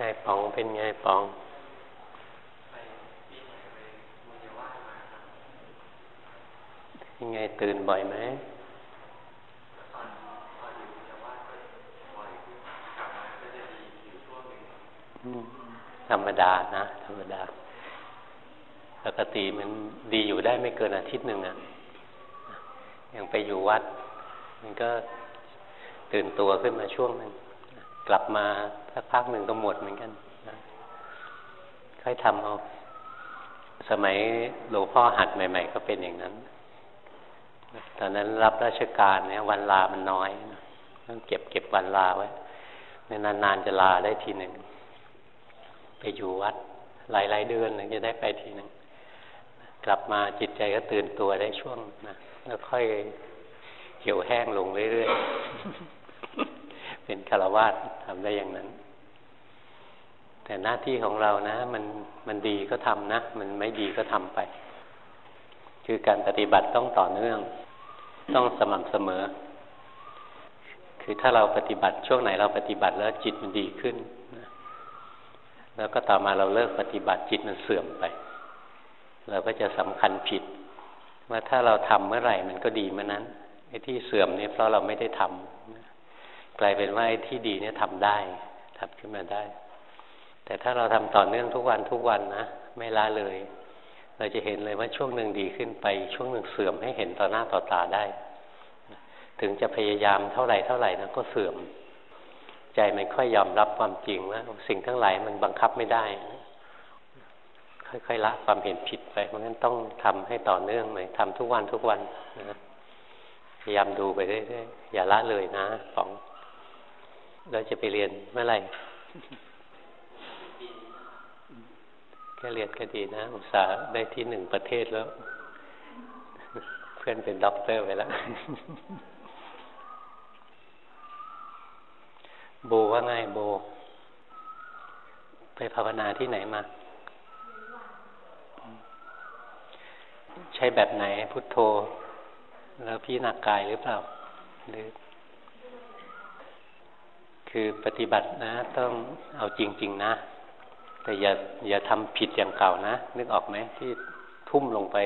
ไงปองเป็นไงปองยังไงตื่นบ่อยไหมธรรมดานะธรรมดา ปกติมันดีอยู่ได้ไม่เกินอาทิตย์หนึ่งอะยังไปอยู่วัด มันก็ตื่นตัวขึ้นมาช่วงหนึ่ง กลับมาสักพักหนึ่งก็หมดเหมือนกันค่อยทำเอาสมัยหลวงพ่อหัดใหม่ ๆ ก็เป็นอย่างนั้น ตอนนั้นรับราชการเนี่ยวันลามันน้อยต้องเก็บเก็บวันลาไว้นานๆจะลาได้ทีหนึ่ง ไปอยู่วัดหลายๆเดือนถึงจะได้ไปทีหนึ่ง กลับมาจิตใจก็ตื่นตัวได้ช่วงนะแล้วค่อยเหี่ยวแห้งลงเรื่อยๆ เป็นคารวาสทำได้อย่างนั้น แต่หน้าที่ของเรานะ มันมันดีก็ทำนะ มันไม่ดีก็ทำไป คือการปฏิบัติต้องต่อเนื่อง ต้องสม่ำเสมอ คือถ้าเราปฏิบัติช่วงไหนเราปฏิบัติแล้วจิตมันดีขึ้นแล้วก็ต่อมาเราเลิกปฏิบัติจิตมันเสื่อมไป เราก็จะสำคัญผิดว่าถ้าเราทำเมื่อไหร่มันก็ดีเมื่อนั้นไอ้ที่เสื่อมนี่เพราะเราไม่ได้ทำ กลายเป็นว่าไอ้ที่ดีเนี่ยทำได้ทำขึ้นมาได้ แต่ถ้าเราทำต่อเนื่องทุกวันทุกวันนะไม่ละเลย เราจะเห็นเลยว่าช่วงหนึ่งดีขึ้นไป ช่วงหนึ่งเสื่อมให้เห็นต่อหน้าต่อตาได้ ถึงจะพยายามเท่าไหร่เท่าไหร่นะก็เสื่อม ใจมันค่อยยอมรับความจริงว่าสิ่งทั้งหลายมันบังคับไม่ได้ ค่อยๆละความเห็นผิดไป เพราะงั้นต้องทำให้ต่อเนื่องเลยทำทุกวันทุกวันนะพยายามดูไปเรื่อยๆอย่าละเลยนะสอง เราจะไปเรียนเมื่อไหร่แค่เรียนก็ดีนะ อุตส่าห์ได้ที่หนึ่งประเทศแล้ว เพื่อนเป็นด็อกเตอร์ไปแล้วโบว่าไงโบ ไปภาวนาที่ไหนมา ใช้แบบไหนพุทโธ แล้วพี่หนักกายหรือเปล่าหรือ คือปฏิบัตินะ ต้องเอาจริง ๆ นะ แต่อย่าอย่าทำผิดอย่างเก่านะ นึกออกไหมที่ทุ่มลงไป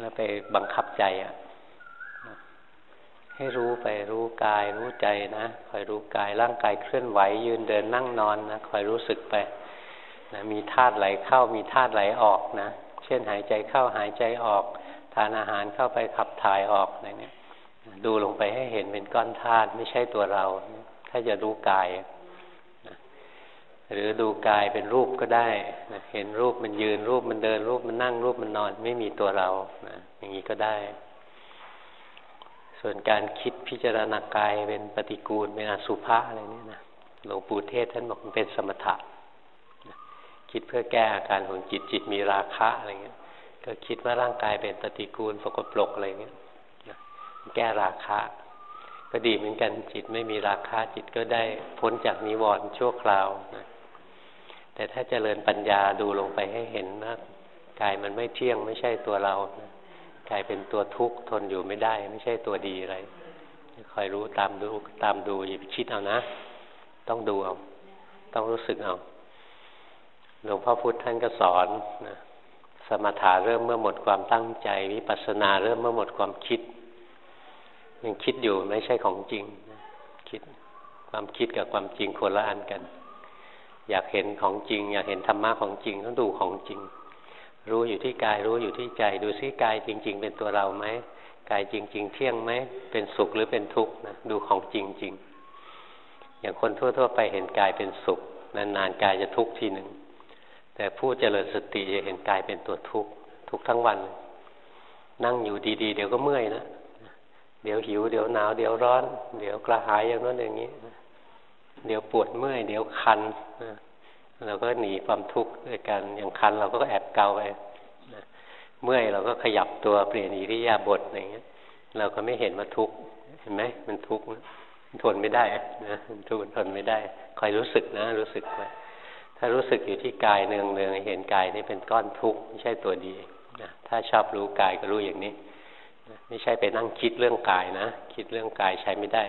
แล้วไปบังคับใจอะ่ะ ให้รู้ไปรู้กาย รู้ใจนะคอยรู้กายร่างกายเคลื่อนไหว ยืนเดินนั่งนอนนะคอยรู้สึกไปนะมีธาตุไหลเข้ามีธาตุไหลออกนะ เช่นหายใจเข้าหายใจออก ทานอาหารเข้าไปขับถ่ายออกอะไรเนี่ยดูลงไปให้เห็นเป็นก้อนธาตุไม่ใช่ตัวเรา ถ้าจะรู้กายหรือดูกายเป็นรูปก็ได้เห็นรูปมันยืนรูปมันเดิน รูปมันนั่ง รูปมันนอน ไม่มีตัวเราอย่างนี้ก็ได้ ส่วนการคิดพิจารณากายเป็นปฏิกูลเป็นอสุภะอะไรเนี่ยนะหลวงปู่เทศท่านบอกมันเป็นสมถะคิดเพื่อแก้อาการของจิตจิตมีราคะอะไรเงี้ย ก็คิดว่าร่างกายเป็นปฏิกูลสกปรกอะไรเงี้ยแก้ราคะ ก็ดีเหมือนกันจิตไม่มีราคะจิตก็ได้พ้นจากนิวรณ์ชั่วคราวนะแต่ถ้าเจริญปัญญาดูลงไปให้เห็นว่ากายมันไม่เที่ยงไม่ใช่ตัวเรานะกายเป็นตัวทุกข์ทนอยู่ไม่ได้ ไม่ใช่ตัวดีอะไรคอยรู้ตามดูตามดูอย่าไปคิดเอานะ ต้องดูเอา ต้องรู้สึกเอาหลวงพ่อพุธท่านก็สอนนะสมถะเริ่มเมื่อหมดความตั้งใจ วิปัสสนาเริ่มเมื่อหมดความคิด ยังคิดอยู่ไม่ใช่ของจริง คิดความคิดกับความจริงคนละอันกัน อยากเห็นของจริง อยากเห็นธรรมะของจริงต้องดูของจริง รู้อยู่ที่กายรู้อยู่ที่ใจ ดูซิกายจริง ๆ เป็นตัวเราไหมกายจริง ๆ เที่ยงไหมเป็นสุขหรือเป็นทุกข์นะดูของจริง ๆ อย่างคนทั่ว ๆ ไปเห็นกายเป็นสุข นานๆกายจะทุกข์ทีหนึ่งแต่ผู้เจริญสติจะเห็นกายเป็นตัวทุกข์ทุกทั้งวัน นั่งอยู่ดีๆ เดี๋ยวก็เมื่อยนะ เดี๋ยวหิว เดี๋ยวหนาว เดี๋ยวร้อน เดี๋ยวกระหายอย่างนั้นอย่างนี้ เดี๋ยวปวดเมื่อย เดี๋ยวคันเราก็หนีความทุกข์ด้วยกันอย่างคันเราก็แอบเกาไปเมื่อยเราก็ขยับตัวเปลี่ยนอิริยาบถอย่างเงี้ย เราก็ไม่เห็นว่าทุกข์เห็นไหมมันทุกข์ทนไม่ได้นะทุกข์ทนไม่ได้คอยรู้สึกนะ รู้สึกไว้ถ้ารู้สึกอยู่ที่กายเนืองเนืองเห็นกายนี่เป็นก้อนทุกข์ไม่ใช่ตัวดีนะถ้าชอบรู้กายก็รู้อย่างนี้ ไม่ใช่ไปนั่งคิดเรื่องกายนะ คิดเรื่องกายใช้ไม่ได้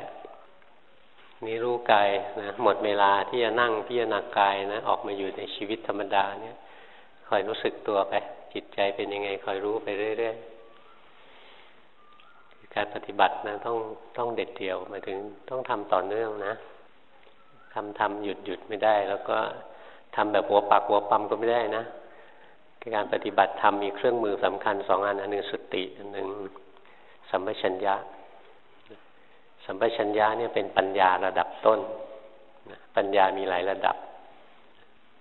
นี้รู้กายนะหมดเวลาที่จะนั่งพิจารณากายนะ ออกมาอยู่ในชีวิตธรรมดาเนี่ยคอยรู้สึกตัวไป จิตใจเป็นยังไงคอยรู้ไปเรื่อยๆการปฏิบัตินะต้องต้องเด็ดเดี่ยวมาถึงต้องทำต่อเนื่องนะทำทำหยุดหยุดไม่ได้ แล้วก็ทำแบบหัวปักหัวปั๊มก็ไม่ได้นะการปฏิบัติธรรมมีเครื่องมือสำคัญสองอันอันหนึ่งสติอันหนึ่ง สัมปชัญญะ สัมปชัญญะเนี่ยเป็นปัญญาระดับต้น ปัญญามีหลายระดับ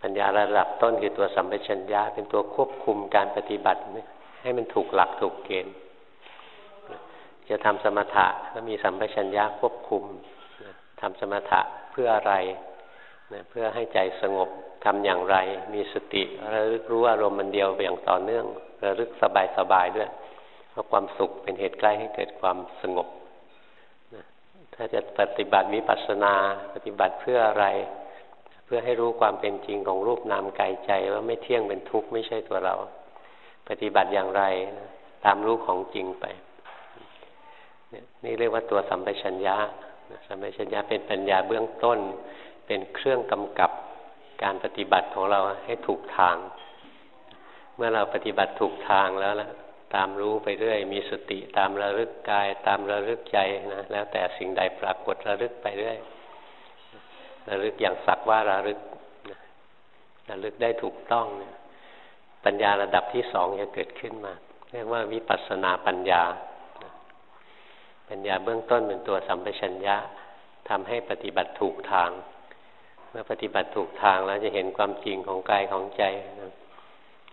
ปัญญาระดับต้นคือตัวสัมปชัญญะ เป็นตัวควบคุมการปฏิบัติ ให้มันถูกหลักถูกเกณฑ์ จะทำสมถะก็มีสัมปชัญญะควบคุมทำสมถะเพื่ออะไรเพื่อให้ใจสงบทำอย่างไร มีสติระลึกรู้อารมณ์มันเดียวอย่างต่อเนื่องระลึกสบายๆด้วย เพราะความสุขเป็นเหตุใกล้ให้เกิดความสงบถ้าจะปฏิบัติวิปัสสนา ปฏิบัติเพื่ออะไร เพื่อให้รู้ความเป็นจริงของรูปนามกายใจว่าไม่เที่ยงเป็นทุกข์ไม่ใช่ตัวเรา ปฏิบัติอย่างไร ตามรู้ของจริงไป นี่เรียกว่าตัวสัมปชัญญะสัมปชัญญะเป็นปัญญาเบื้องต้น เป็นเครื่องกำกับการปฏิบัติของเราให้ถูกทาง เมื่อเราปฏิบัติถูกทางแล้วละ ตามรู้ไปเรื่อย มีสติตามระลึกกาย ตามระลึกใจนะแล้วแต่สิ่งใดปรากฏระลึกไปเรื่อยระลึกอย่างสักว่าระลึกระลึกได้ถูกต้องปัญญาระดับที่สองจะเกิดขึ้นมา เรียกว่าวิปัสสนาปัญญา ปัญญาเบื้องต้นเป็นตัวสัมปชัญญะทำให้ปฏิบัติถูกทาง เมื่อปฏิบัติถูกทางแล้วจะเห็นความจริงของกายของใจนะ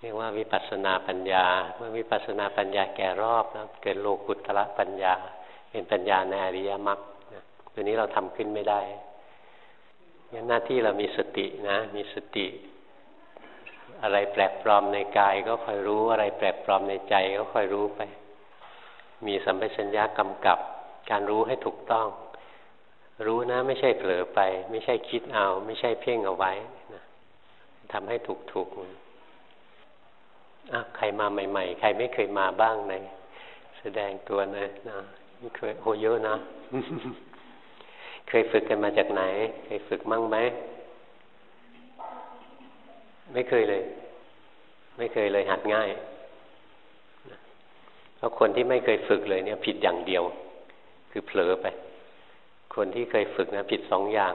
เรียกว่าวิปัสสนาปัญญา เมื่อวิปัสสนาปัญญาแก่รอบแล้วเกิดโลกุตระปัญญา เป็นปัญญาในอริยมรรคตัวนี้เราทำขึ้นไม่ได้งั้นหน้าที่เรามีสตินะ มีสติ อะไรแปลกปลอมในกายก็คอยรู้อะไรแปลกปลอมในใจก็คอยรู้ไป มีสัมปชัญญะกำกับ การรู้ให้ถูกต้อง รู้นะ ไม่ใช่เผลอไป ไม่ใช่คิดเอา ไม่ใช่เพ่งเอาไว้นะทำให้ถูกถูกอะ ใครมาใหม่ ๆ ใครไม่เคยมาบ้างในแสดงตัวเลยนะเคยโหเยอะนะ เคยฝึกกันมาจากไหน เคยฝึกมั่งไหมไม่เคยเลย ไม่เคยเลยหัดง่ายเพราะคนที่ไม่เคยฝึกเลยเนี่ย ผิดอย่างเดียว คือเผลอไป คนที่เคยฝึกนะผิดสองอย่าง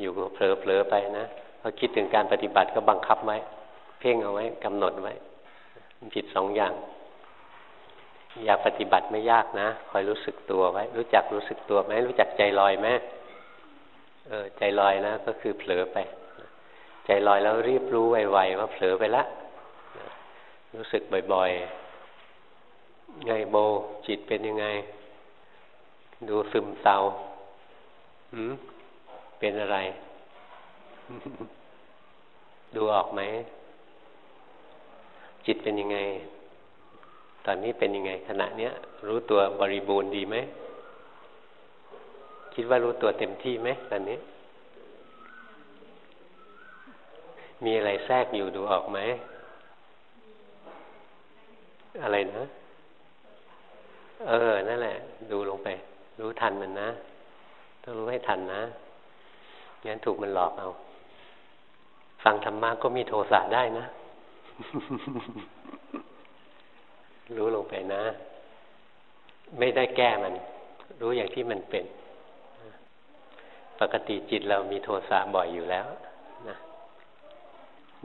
อยู่เผลอเผลอไปนะพอคิดถึงการปฏิบัติก็บังคับไว้ เพ่งเอาไว้กำหนดไว้ ผิดสองอย่าง อยากปฏิบัติไม่ยากนะคอยรู้สึกตัวไว้ รู้จักรู้สึกตัวไหมรู้จักใจลอยไหมเออใจลอยนะก็คือเผลอไป ใจลอยแล้วรีบรู้ไวๆว่าเผลอไปละรู้สึกบ่อยๆ ไงโบจิตเป็นยังไง ดูซึมเศร้าหืมเป็นอะไร ดูออกไหม จิตเป็นยังไง ตอนนี้เป็นยังไง ขณะเนี้ย รู้ตัวบริบูรณ์ดีไหม คิดว่ารู้ตัวเต็มที่ไหมตอนนี้ มีอะไรแทรกอยู่ดูออกไหม อะไรนะ เออ นั่นแหละ ดูลงไป รู้ทันมันนะ ต้องรู้ให้ทันนะงั้นถูกมันหลอกเอา ฟังธรรมะก็มีโทสะได้นะ รู้ลงไปนะ ไม่ได้แก้มัน รู้อย่างที่มันเป็น ปกติจิตเรามีโทสะบ่อยอยู่แล้วนะ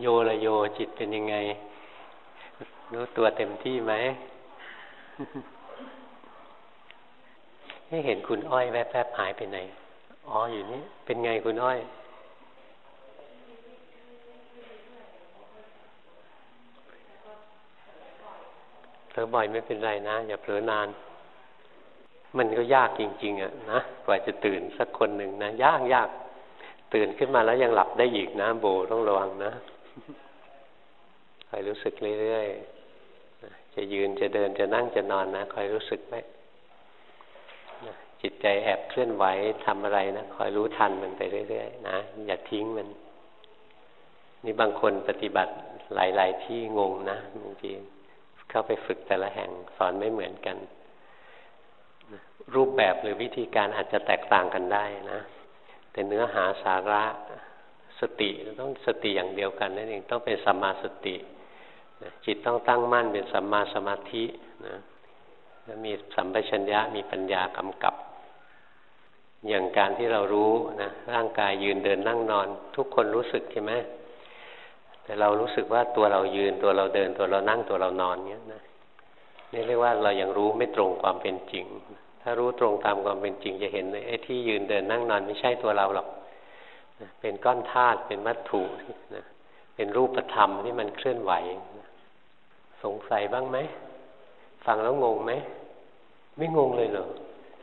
โยละโยจิตเป็นยังไง รู้ตัวเต็มที่ไหมให้เห็นคุณอ้อยแวบๆหายไปไหน อ๋ออยู่นี่ เป็นไงคุณอ้อย ผลอบ่อยไม่เป็นไรนะ อย่าเผลอนาน มันก็ยากจริง ๆ อะนะกว่าจะตื่นสักคนหนึ่งนะยากยากตื่นขึ้นมาแล้วยังหลับได้อีกนะโบต้องระวังนะคอยรู้สึกเรื่อยๆจะยืนจะเดินจะนั่งจะนอนนะคอยรู้สึกไหมจิตใจแอบเคลื่อนไหวทำอะไรนะคอยรู้ทันมันไปเรื่อยๆนะอย่าทิ้งมันนี่บางคนปฏิบัติหลาย ๆ ที่งงนะบางที เข้าไปฝึกแต่ละแห่งสอนไม่เหมือนกัน รูปแบบหรือวิธีการอาจจะแตกต่างกันได้นะ แต่เนื้อหาสาระสติต้องสติอย่างเดียวกันนั่นเองต้องเป็นสัมมาสติจิตต้องตั้งมั่นเป็นสัมมาสมาธินะแล้วมีสัมปชัญญะมีปัญญากำกับ อย่างการที่เรารู้นะร่างกายยืนเดินนั่งนอน ทุกคนรู้สึกใช่ไหม แต่เรารู้สึกว่าตัวเรายืนตัวเราเดินตัวเรานั่งตัวเรานอนเนี้ยนะนี่เรียกว่าเรายังรู้ไม่ตรงความเป็นจริง ถ้ารู้ตรงตามความเป็นจริงจะเห็นไอ้ที่ยืนเดินนั่งนอนไม่ใช่ตัวเราหรอกเป็นก้อนธาตุเป็นวัตถุนะเป็นรูปธรรมที่มันเคลื่อนไหว สงสัยบ้างไหมฟังแล้วงงไหมไม่งงเลยเหรอ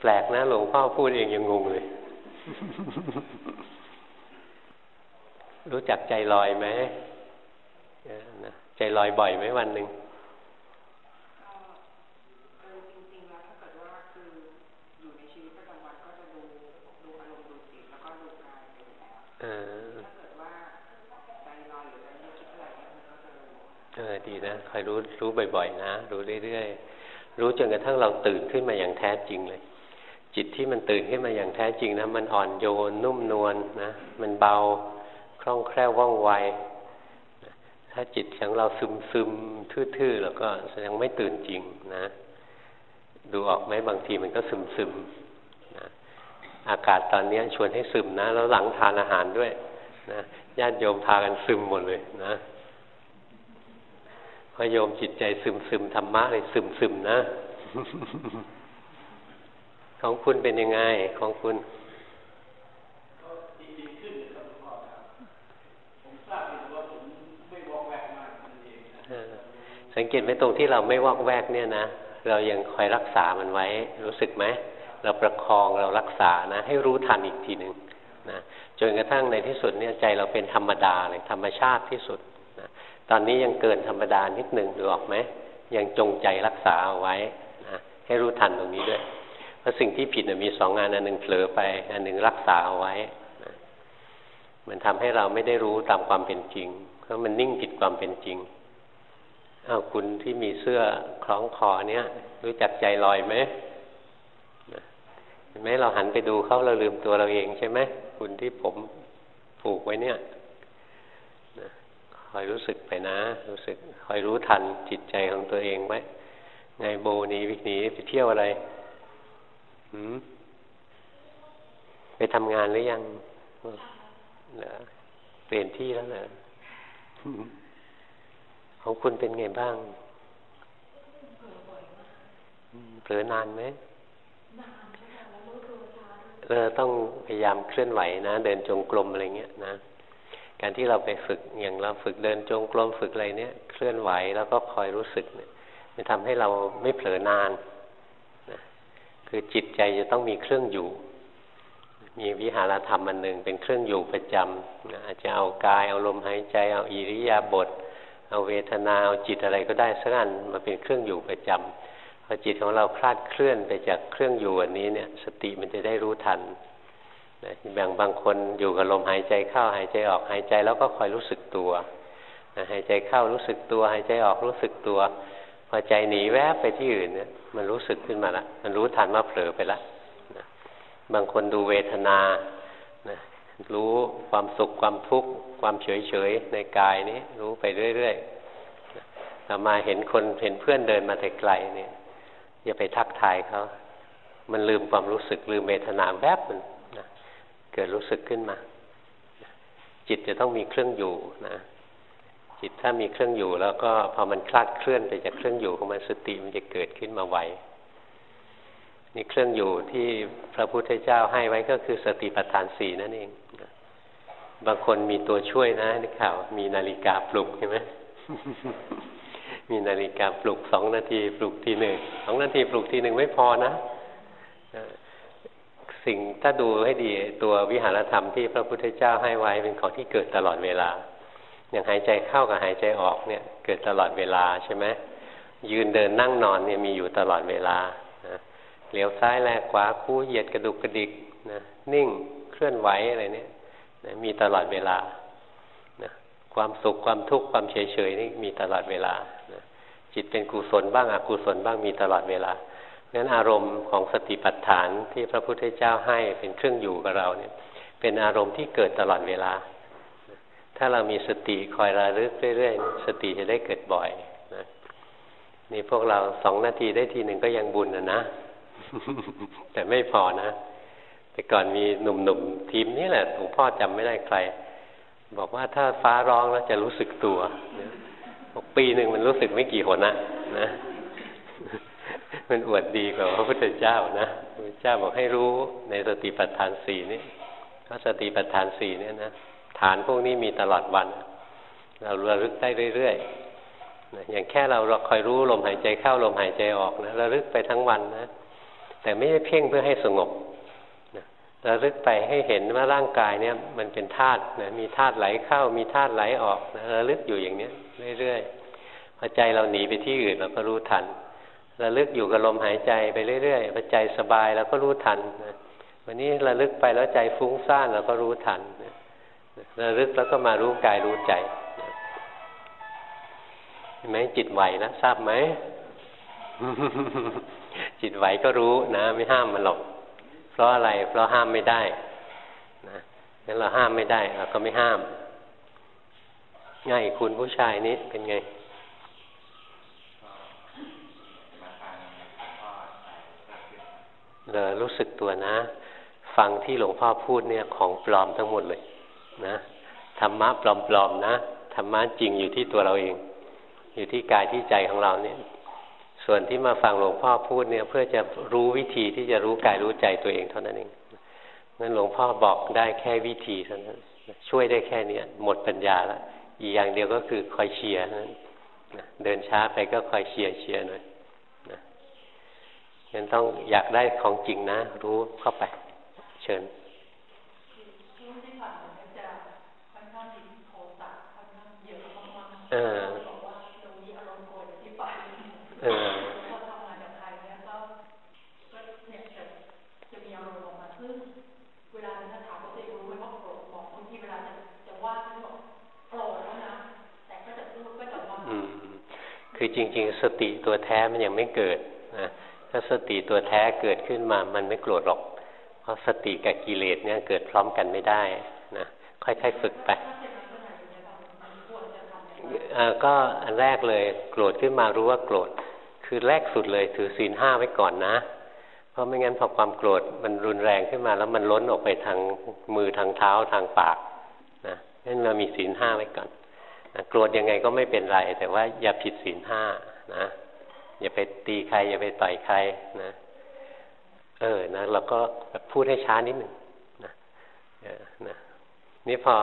แปลกนะหลวงพ่อพูดเองยังงงเลย รู้จักใจลอยไหม ใจลอยบ่อยไหมวันหนึ่งเออดีนะคอยรู้รู้บ่อยๆ นะ รู้เรื่อยๆ รู้จนกระทั่งเราตื่นขึ้นมาอย่างแท้จริงเลย จิตที่มันตื่นขึ้นมาอย่างแท้จริงนะ มันอ่อนโยนนุ่มนวลนะมันเบาคล่องแคล่วว่องไว ถ้าจิตของเราซึมซึมทื่อๆ แล้วก็แสดงไม่ตื่นจริงนะ ดูออกไหมบางทีมันก็ซึมซึมนะอากาศตอนนี้ชวนให้ซึมนะ แล้วหลังทานอาหารด้วยนะญาติโยมพากันซึมหมดเลยนะพอโยมจิตใจซึมซึมธรรมะเลยซึมซึมนะ ของคุณเป็นยังไงของคุณ สังเกตไหมตรงที่เราไม่วอกแวกเนี่ยนะ เรายังคอยรักษามันไว้ รู้สึกไหม เราประคองเรารักษานะ ให้รู้ทันอีกทีหนึ่งนะจนกระทั่งในที่สุดเนี่ยใจเราเป็นธรรมดาเลยธรรมชาติที่สุดนะตอนนี้ยังเกินธรรมดานิดหนึ่งดูออกไหมยังจงใจรักษาเอาไว้นะให้รู้ทันตรงนี้ด้วย เพราะสิ่งที่ผิดมีสองงานอันหนึ่งเผลอไป อันหนึ่งรักษาเอาไว้นะมันทำให้เราไม่ได้รู้ตามความเป็นจริง เพราะมันนิ่งผิดความเป็นจริง เอาคุณที่มีเสื้อคล้องคอเนี้ยรู้จักใจลอยไหมเห็นไหมเราหันไปดูเขาเราลืมตัวเราเองใช่ไหมคุณที่ผมผูกไว้เนี่ยคอยรู้สึกไปนะ รู้สึกคอยรู้ทันจิตใจของตัวเองไว้ไงโบนีวิหนีไปเที่ยวอะไรหืมไปทำงานหรือยังเปลี่ยนที่แล้วเหรอ ของคุณเป็นไงบ้างเผลอนานไหมเออต้องพยายามเคลื่อนไหวนะ เดินจงกรมอะไรเงี้ยนะการที่เราไปฝึกอย่างเราฝึกเดินจงกรมฝึกอะไรเนี้ยเคลื่อนไหวแล้วก็คอยรู้สึกเนี่ยมันทำให้เราไม่เผลอนานนะคือจิตใจจะต้องมีเครื่องอยู่ มีวิหารธรรมอันหนึ่งเป็นเครื่องอยู่ประจำนะอาจจะเอากายเอาลมหายใจเอาอิริยาบถ เอาเวทนาเอาจิตอะไรก็ได้สักอันมาเป็นเครื่องอยู่ประจำพอจิตของเราคลาดเคลื่อนไปจากเครื่องอยู่อันนี้เนี่ย สติมันจะได้รู้ทันนะบางบางคนอยู่กับลมหายใจเข้าหายใจออกหายใจแล้วก็คอยรู้สึกตัวนะหายใจเข้ารู้สึกตัว หายใจออกรู้สึกตัว พอใจหนีแวบไปที่อื่นเนี่ยมันรู้สึกขึ้นมาละมันรู้ทันว่าเผลอไปละนะบางคนดูเวทนา รู้ความสุขความทุกข์ความเฉยเฉยในกายนี้ รู้ไปเรื่อยๆต่อมาเห็นคนเห็นเพื่อนเดินมาแต่ไกลเนี่ยอย่าไปทักทายเขา มันลืมความรู้สึกลืมเวทนาแวบมันนะเกิดรู้สึกขึ้นมา จิตจะต้องมีเครื่องอยู่นะจิตถ้ามีเครื่องอยู่แล้วก็พอมันคลาดเคลื่อนไปจากเครื่องอยู่ของมันสติมันจะเกิดขึ้นมาไวนี่เครื่องอยู่ที่พระพุทธเจ้าให้ไว้ก็คือสติปัฏฐานสี่นั่นเอง บางคนมีตัวช่วยนะนี่ข่าวมีนาฬิกาปลุกใช่ไหมมีนาฬิกาปลุกสองนาทีปลุกทีหนึ่งสองนาทีปลุกทีหนึ่งไม่พอนะสิ่งถ้าดูให้ดีตัววิหารธรรมที่พระพุทธเจ้าให้ไว้เป็นของที่เกิดตลอดเวลา อย่างหายใจเข้ากับหายใจออกเนี่ย เกิดตลอดเวลาใช่ไหมยืนเดินนั่งนอนเนี่ยมีอยู่ตลอดเวลาเหลียวซ้ายแลกขวาคู่เหยียดกระดุกกระดิกนะนิ่งเคลื่อนไหวอะไรเนี่ย นะมีตลอดเวลานะความสุขความทุกข์ความเฉยเฉยนี่มีตลอดเวลานะจิตเป็นกุศลบ้างอกุศลบ้างมีตลอดเวลางั้นอารมณ์ของสติปัฏฐานที่พระพุทธเจ้าให้เป็นเครื่องอยู่กับเราเนี่ยเป็นอารมณ์ที่เกิดตลอดเวลา ถ้าเรามีสติคอยระลึกเรื่อยๆ สติจะได้เกิดบ่อยนะนี่พวกเราสองนาทีได้ทีหนึ่งก็ยังบุญนะนะ แต่ไม่พอนะ แต่ก่อนมีหนุ่มๆทีมนี้แหละหลวงพ่อจำไม่ได้ใคร บอกว่าถ้าฟ้าร้องแล้วจะรู้สึกตัวบอกปีหนึ่งมันรู้สึกไม่กี่หนนะนะมันอวดดีกว่าพระพุทธเจ้านะพระเจ้าบอกให้รู้ในสติปัฏฐานสี่นี้เพราะสติปัฏฐานสี่เนี่ยนะฐานพวกนี้มีตลอดวัน เราระลึกได้เรื่อยๆอย่างแค่เราเราคอยรู้ลมหายใจเข้าลมหายใจออกนะระลึกไปทั้งวันนะแต่ไม่ได้เพ่งเพื่อให้สงบ ระลึกไปให้เห็นว่าร่างกายเนี่ย มันเป็นธาตุนะมีธาตุไหลเข้า มีธาตุไหลออกนะระลึกอยู่อย่างเนี้ยเรื่อยๆพอใจเราหนีไปที่อื่นเราก็รู้ทันระลึกอยู่กับลมหายใจไปเรื่อยๆพอใจสบายเราก็รู้ทันนะวันนี้ระลึกไปแล้วใจฟุ้งซ่านเราก็รู้ทันนะระลึกแล้วก็มารู้กายรู้ใจเห็นไหมจิตไหวนะทราบไหมจิตไหวก็รู้นะ ไม่ห้ามมันหรอก เพราะอะไร เพราะห้ามไม่ได้นะงั้นเราห้ามไม่ได้เราก็ไม่ห้าม ง่ายคุณผู้ชายนี้เป็นไงเรอรู้สึกตัวนะ ฟังที่หลวงพ่อพูดเนี่ยของปลอมทั้งหมดเลย นะธรรมะปลอมๆนะธรรมะจริงอยู่ที่ตัวเราเอง อยู่ที่กายที่ใจของเราเนี่ย ส่วนที่มาฟังหลวงพ่อพูดเนี่ยเพื่อจะรู้วิธีที่จะรู้กายรู้ใจตัวเองเท่านั้นเองนั้นหลวงพ่อบอกได้แค่วิธีเท่านั้นช่วยได้แค่นี้หมดปัญญาแล้วอีกอย่างเดียวก็คือคอยเชียร์นั้นเดินช้าไปก็คอยเชียร์เชียร์หน่อยนะงั้นต้องอยากได้ของจริงนะ รู้เข้าไป เชิญเออเอ คือจริง ๆ สติตัวแท้มันยังไม่เกิดนะถ้าสติตัวแท้เกิดขึ้นมา มันไม่โกรธหรอก เพราะสติกับกิเลสเนี่ยเกิดพร้อมกันไม่ได้นะค่อยๆฝึกไปก็อันแรกเลยโกรธขึ้นมารู้ว่าโกรธ คือแรกสุดเลยถือศีลห้าไว้ก่อนนะ เพราะไม่งั้นพอความโกรธมันรุนแรงขึ้นมา แล้วมันล้นออกไปทางมือทางเท้าทางปากนะนั่นเรามีศีลห้าไว้ก่อน นะโกรธยังไงก็ไม่เป็นไร แต่ว่าอย่าผิดศีลห้านะอย่าไปตีใคร อย่าไปต่อยใครนะ เออนะเราก็พูดให้ช้านิดหนึ่งนะนะนี่พอ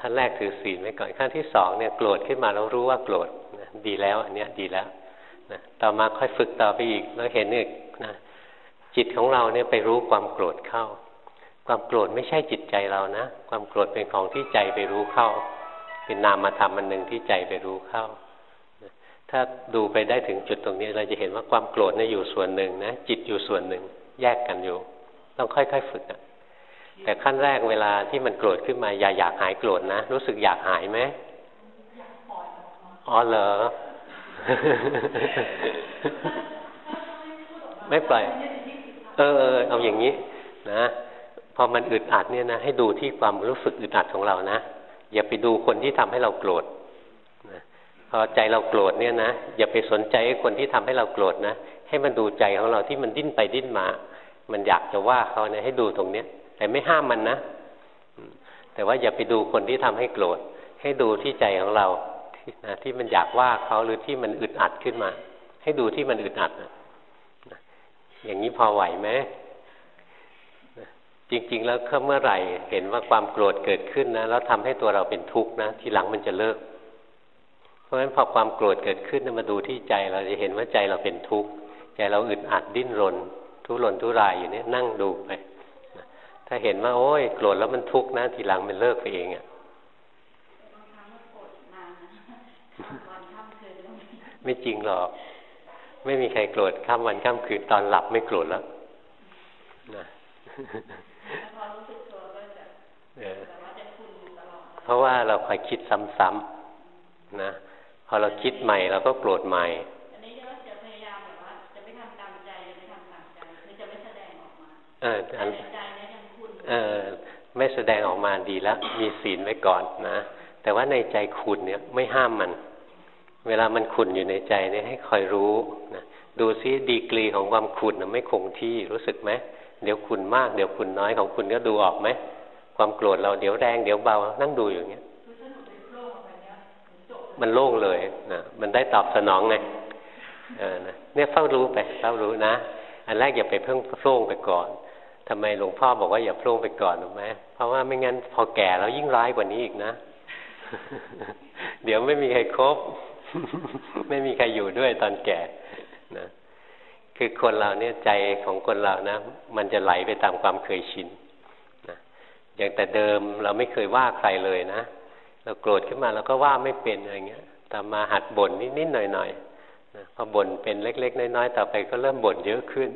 ท่านแรกถือศีลไว้ก่อนขั้นที่สองเนี่ยโกรธขึ้นมาแล้วรู้ว่าโกรธนะดีแล้ว อันเนี้ยดีแล้วนะต่อมาค่อยฝึกต่อไปอีกแล้วเห็นอีกนะจิตของเราเนี่ยไปรู้ความโกรธเข้า ความโกรธไม่ใช่จิตใจเรานะ ความโกรธเป็นของที่ใจไปรู้เข้า เป็นนามธรรมอันหนึ่งที่ใจไปรู้เข้า ถ้าดูไปได้ถึงจุดตรงนี้เราจะเห็นว่าความโกรธเนี่ยอยู่ส่วนหนึ่งนะจิตอยู่ส่วนหนึ่ง แยกกันอยู่ ต้องค่อยๆฝึกอะแต่ขั้นแรกเวลาที่มันโกรธขึ้นมาอย่าอยากหายโกรธนะ รู้สึกอยากหายไหมอ๋อเหรอไม่ปล่อย เออเออเอาอย่างนี้นะ พอมันอึดอัดเนี่ยนะ ให้ดูที่ความรู้สึกอึดอัดของเรานะ อย่าไปดูคนที่ทำให้เราโกรธพอใจเราโกรธเนี่ยนะอย่าไปสนใจคนที่ทำให้เราโกรธนะให้มันดูใจของเราที่มันดิ้นไปดิ้นมา มันอยากจะว่าเขาเนี่ยให้ดูตรงเนี้ย แต่ไม่ห้ามมันนะ แต่ว่าอย่าไปดูคนที่ทำให้โกรธ ให้ดูที่ใจของเรานะที่มันอยากว่าเขาหรือที่มันอึดอัดขึ้นมา ให้ดูที่มันอึดอัดนะอย่างนี้พอไหวไหม จริง ๆ แล้วเมื่อไหร่เห็นว่าความโกรธเกิดขึ้นนะแล้วทำให้ตัวเราเป็นทุกข์นะทีหลังมันจะเลิก เพราะฉะนั้นพอความโกรธเกิดขึ้นมาดูที่ใจเราจะเห็นว่าใจเราเป็นทุกข์ใจเราอึดอัดดิ้นรน ทุรนทุรายอยู่เนี่ยนั่งดูไปถ้าเห็นว่าโอ้ยโกรธแล้วมันทุกข์นะทีหลังมันเลิกไปเองอะ่ะไม่จริงหรอก ไม่มีใครโกรธข้ามวันข้ามคืนตอนหลับไม่โกรธแล้วนะ เพราะว่าเราคอยคิดซ้ำๆนะ พอเราคิดใหม่เราก็โกรธใหม่เออเออไม่แสดงออกมาดีแล้ว มีศีลไว้ก่อนนะ แต่ว่าในใจขุนเนี่ยไม่ห้ามมัน เวลามันขุนอยู่ในใจเนี่ยให้คอยรู้นะดูซิดีกรีของความขุนนะไม่คงที่รู้สึกไหมเดี๋ยวขุนมากเดี๋ยวขุนน้อยของคุณก็ดูออกไหม ความโกรธเราเดี๋ยวแรงเดี๋ยวเบา นั่งดูอย่างเงี้ย มันโล่งเลยนะมันได้ตอบสนองไงเออนะเนี่ยเฝ้ารู้ไปเฝ้ารู้นะ อันแรกอย่าไปเพิ่งโล่งไปก่อนทำไมหลวงพ่อบอกว่าอย่าโล่งไปก่อนถูกไหมเพราะว่าไม่งั้นพอแก่แล้วยิ่งร้ายกว่านี้อีกนะ เดี๋ยวไม่มีใครครบ ไม่มีใครอยู่ด้วยตอนแก่นะคือคนเราเนี่ยใจของคนเรานะ มันจะไหลไปตามความเคยชิน อย่างแต่เดิมเราไม่เคยว่าใครเลยนะ เราโกรธขึ้นมาเราก็ว่าไม่เป็นอะไรเงี้ยแต่มาหัดบ่นนิดๆหน่อยๆนะพอบ่นเป็นเล็ก ๆ น้อยๆต่อไปก็เริ่มบ่นเยอะขึ้น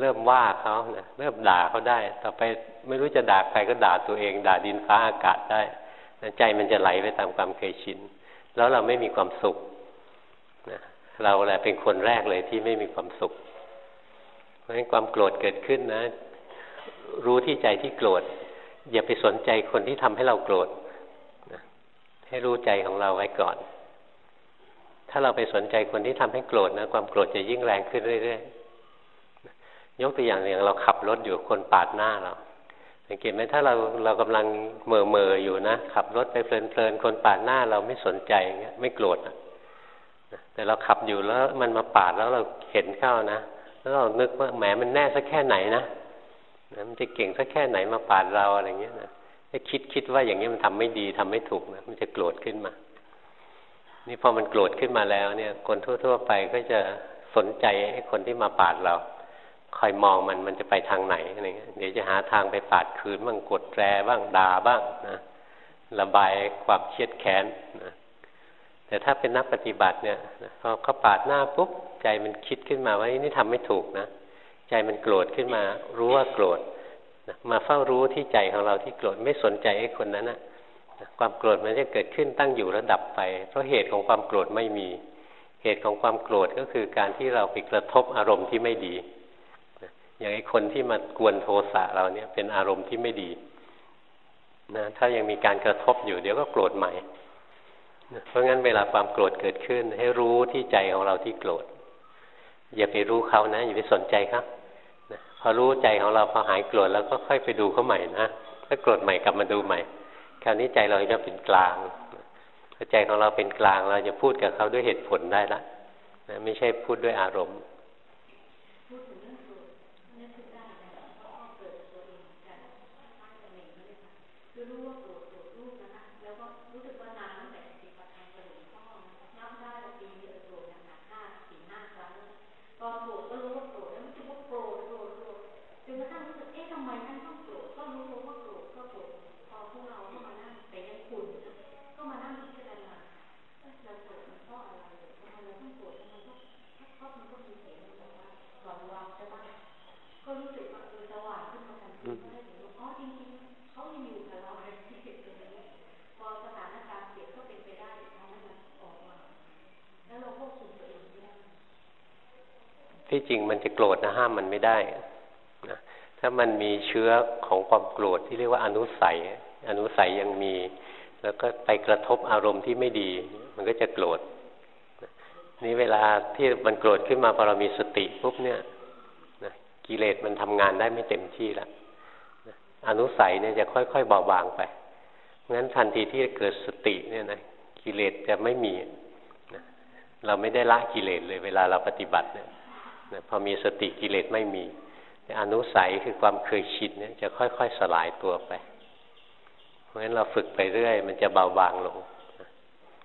เริ่มว่าเขานะเริ่มด่าเขาได้ ต่อไปไม่รู้จะด่าใครก็ด่าตัวเอง ด่าดินฟ้าอากาศได้ใจมันจะไหลไปตามความเคยชิน แล้วเราไม่มีความสุขนะเราแหละเป็นคนแรกเลยที่ไม่มีความสุข เพราะฉะนั้นความโกรธเกิดขึ้นนะ รู้ที่ใจที่โกรธ อย่าไปสนใจคนที่ทำให้เราโกรธให้รู้ใจของเราไว้ก่อน ถ้าเราไปสนใจคนที่ทำให้โกรธนะความโกรธจะยิ่งแรงขึ้นเรื่อยๆ ยกตัวอย่างอย่างเราขับรถอยู่คนปาดหน้าเราสังเกตไหมถ้าเราเรากำลังเมื่อเมื่ออยู่นะขับรถไปเพลินๆคนปาดหน้าเราไม่สนใจเงี้ยไม่โกรธนะแต่เราขับอยู่แล้วมันมาปาดแล้วเราเห็นเข้านะแล้วเรานึกว่าแหมมันแน่สักแค่ไหนนะ มันจะเก่งสักแค่ไหนมาปาดเราอะไรเงี้ยนะถ้าคิดคิดว่าอย่างนี้มันทำไม่ดีทำไม่ถูกนะมันจะโกรธขึ้นมา นี่พอมันโกรธขึ้นมาแล้วเนี่ย คนทั่ว ๆ ไปก็จะสนใจไอ้คนที่มาปาดเรา คอยมองมันมันจะไปทางไหนอะไรเงี้ยเดี๋ยวจะหาทางไปปาดคืนบ้างกดแตรบ้างด่าบ้างนะระบายความเครียดแค้นนะแต่ถ้าเป็นนักปฏิบัติเนี่ยพอเขาปาดหน้าปุ๊บใจมันคิดขึ้นมาว่านี่ทำไม่ถูกนะ ใจมันโกรธขึ้นมารู้ว่าโกรธมาเฝ้ารู้ที่ใจของเราที่โกรธไม่สนใจไอ้คนนั้นนะความโกรธมันจะเกิดขึ้นตั้งอยู่ระดับไป เพราะเหตุของความโกรธไม่มี เหตุของความโกรธก็คือการที่เราไปกระทบอารมณ์ที่ไม่ดีอย่างไอ้คนที่มากวนโทสะเราเนี่ยเป็นอารมณ์ที่ไม่ดีนะถ้ายังมีการกระทบอยู่เดี๋ยวก็โกรธใหม่เพราะงั้นเวลาความโกรธเกิดขึ้น ให้รู้ที่ใจของเราที่โกรธอย่าไปรู้เขานะอย่าไปสนใจครับ พอรู้ใจของเราพอหายโกรธแล้วก็ค่อยไปดูเขาใหม่นะถ้าโกรธใหม่กลับมาดูใหม่ คราวนี้ใจเราจะเป็นกลางพอใจของเราเป็นกลางเราจะพูดกับเขาด้วยเหตุผลได้ละนะไม่ใช่พูดด้วยอารมณ์ที่ จริงมันจะโกรธนะห้ามมันไม่ได้นะถ้ามันมีเชื้อของความโกรธที่เรียกว่าอนุสัย อนุสัยยังมี แล้วก็ไปกระทบอารมณ์ที่ไม่ดี มันก็จะโกรธนี่เวลาที่มันโกรธขึ้นมาพอเรามีสติปุ๊บเนี่ยนะกิเลสมันทำงานได้ไม่เต็มที่แล้วอนุสัยเนี่ยจะค่อยๆเบาบางไปงั้นทันทีที่เกิดสติเนี่ยนะกิเลสจะไม่มีนะเราไม่ได้ละกิเลสเลย เวลาเราปฏิบัติเนี่ย นะพอมีสติกิเลสไม่มีอนุสัยคือความเคยชินเนี่ยจะค่อยๆสลายตัวไป เพราะฉะนั้นเราฝึกไปเรื่อย มันจะเบาบางลง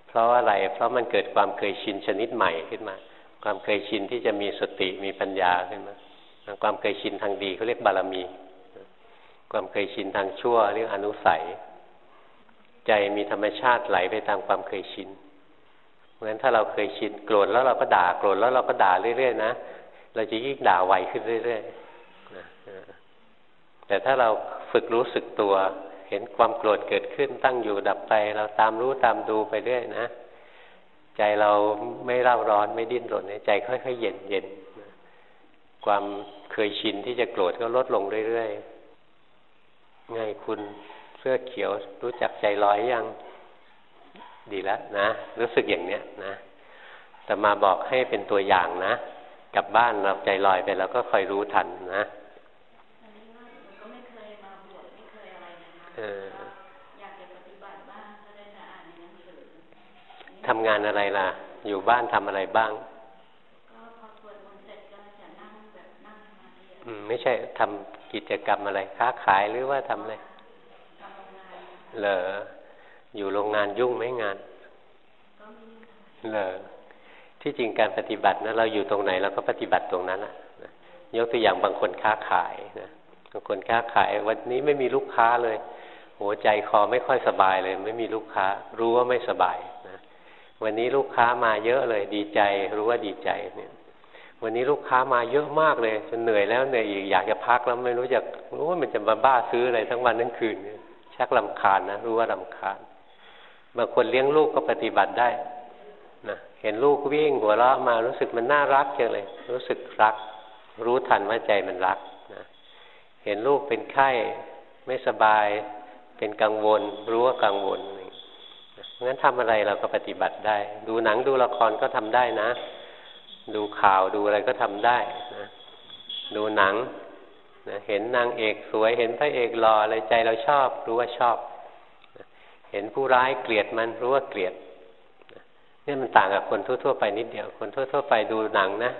เพราะอะไร เพราะมันเกิดความเคยชินชนิดใหม่ขึ้นมา ความเคยชินที่จะมีสติมีปัญญาขึ้นมา ความเคยชินทางดีเขาเรียกบารมี ความเคยชินทางชั่วเรียกอนุสัย ใจมีธรรมชาติไหลไปตามความเคยชิน เพราะฉะนั้นถ้าเราเคยชินโกรธแล้วเราก็ด่าโกรธแล้วเราก็ด่าเรื่อยๆนะ เราจะยิ่งด่าไวขึ้นเรื่อยๆแต่ถ้าเราฝึกรู้สึกตัว เห็นความโกรธเกิดขึ้นตั้งอยู่ดับไป เราตามรู้ตามดูไปเรื่อยนะ ใจเราไม่เร่าร้อนไม่ดิ้นรนใจค่อยๆเย็นเย็นความเคยชินที่จะโกรธก็ลดลงเรื่อยๆไงคุณเสื้อเขียวรู้จักใจลอยยังดีแล้วนะ รู้สึกอย่างเนี้ยนะแต่มาบอกให้เป็นตัวอย่างนะ กลับบ้านเราใจลอยไปแล้วก็คอยรู้ทันนะทำงานอะไรล่ะ อยู่บ้านทำอะไรบ้างอืมไม่ใช่ทำกิจกรรมอะไร ค้าขายหรือว่าทำอะไรเหรออยู่โรงงานยุ่งไหมงานเหรอ ที่จริงการปฏิบัตินะเราอยู่ตรงไหนเราก็ปฏิบัติตรงนั้นนะยกตัวอย่างบางคนค้าขายนะบางคนค้าขายวันนี้ไม่มีลูกค้าเลยหัวใจคอไม่ค่อยสบายเลย ไม่มีลูกค้า รู้ว่าไม่สบายนะวันนี้ลูกค้ามาเยอะเลยดีใจ รู้ว่าดีใจเนี่ย วันนี้ลูกค้ามาเยอะมากเลยจนเหนื่อยแล้วเหนื่อยอีกอยากจะพักแล้วไม่รู้จะรู้ว่ามันจะมาบ้าซื้ออะไรทั้งวันทั้งคืนชักลำคาญนะรู้ว่าลำคาญบางคนเลี้ยงลูกก็ปฏิบัติได้ ห็นลูกวิ่งหัวเราะมารู้สึกมันน่ารักจังเลย รู้สึกรัก รู้ทันว่าใจมันรักนะเห็นลูกเป็นไข้ไม่สบายเป็นกังวล รู้ว่ากังวลงั้นทำอะไรเราก็ปฏิบัติได้ ดูหนังดูละครก็ทำได้นะ ดูข่าวดูอะไรก็ทำได้นะดูหนังนะเห็นนางเอกสวยเห็นพระเอกหล่ออะไรใจเราชอบ รู้ว่าชอบนะเห็นผู้ร้ายเกลียดมันรู้ว่าเกลียด นะนี่มันต่างกับคนทั่วๆไปนิดเดียว คนทั่วๆไปดูหนังนะ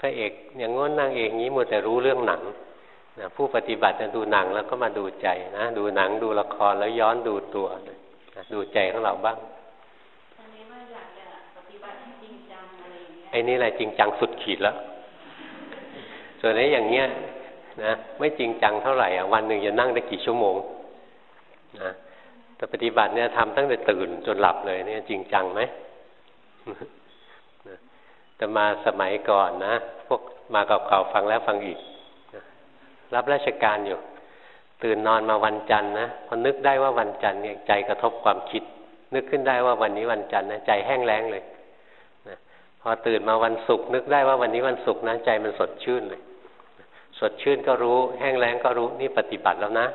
พระเอกอย่างง้นนางเอกนี้หมดแต่รู้เรื่องหนังนะผู้ปฏิบัติจะดูหนังแล้วก็มาดูใจนะดูหนังดูละครแล้วย้อนดูตัวนะดูใจของเราบ้างไอ้นี่แหละจริงจังสุดขีดแล้ว ส่วนนี้อย่างเงี้ยนะไม่จริงจังเท่าไหร่อะวันหนึ่งจะนั่งได้กี่ชั่วโมงนะแต่ปฏิบัติเนี่ยทำตั้งแต่ตื่นจนหลับเลยเนี่ยจริงจังไหม แต่มาสมัยก่อนนะ พวกมาเก่าๆฟังแล้วฟังอีก รับราชการอยู่ ตื่นนอนมาวันจันทร์นะพอนึกได้ว่าวันจันทร์เนี่ยใจกระทบความคิด นึกขึ้นได้ว่าวันนี้วันจันทร์นะใจแห้งแล้งเลยพอตื่นมาวันศุกร์นึกได้ว่าวันนี้วันศุกร์นะใจมันสดชื่นเลย สดชื่นก็รู้ แห้งแล้งก็รู้นี่ปฏิบัติแล้วนะ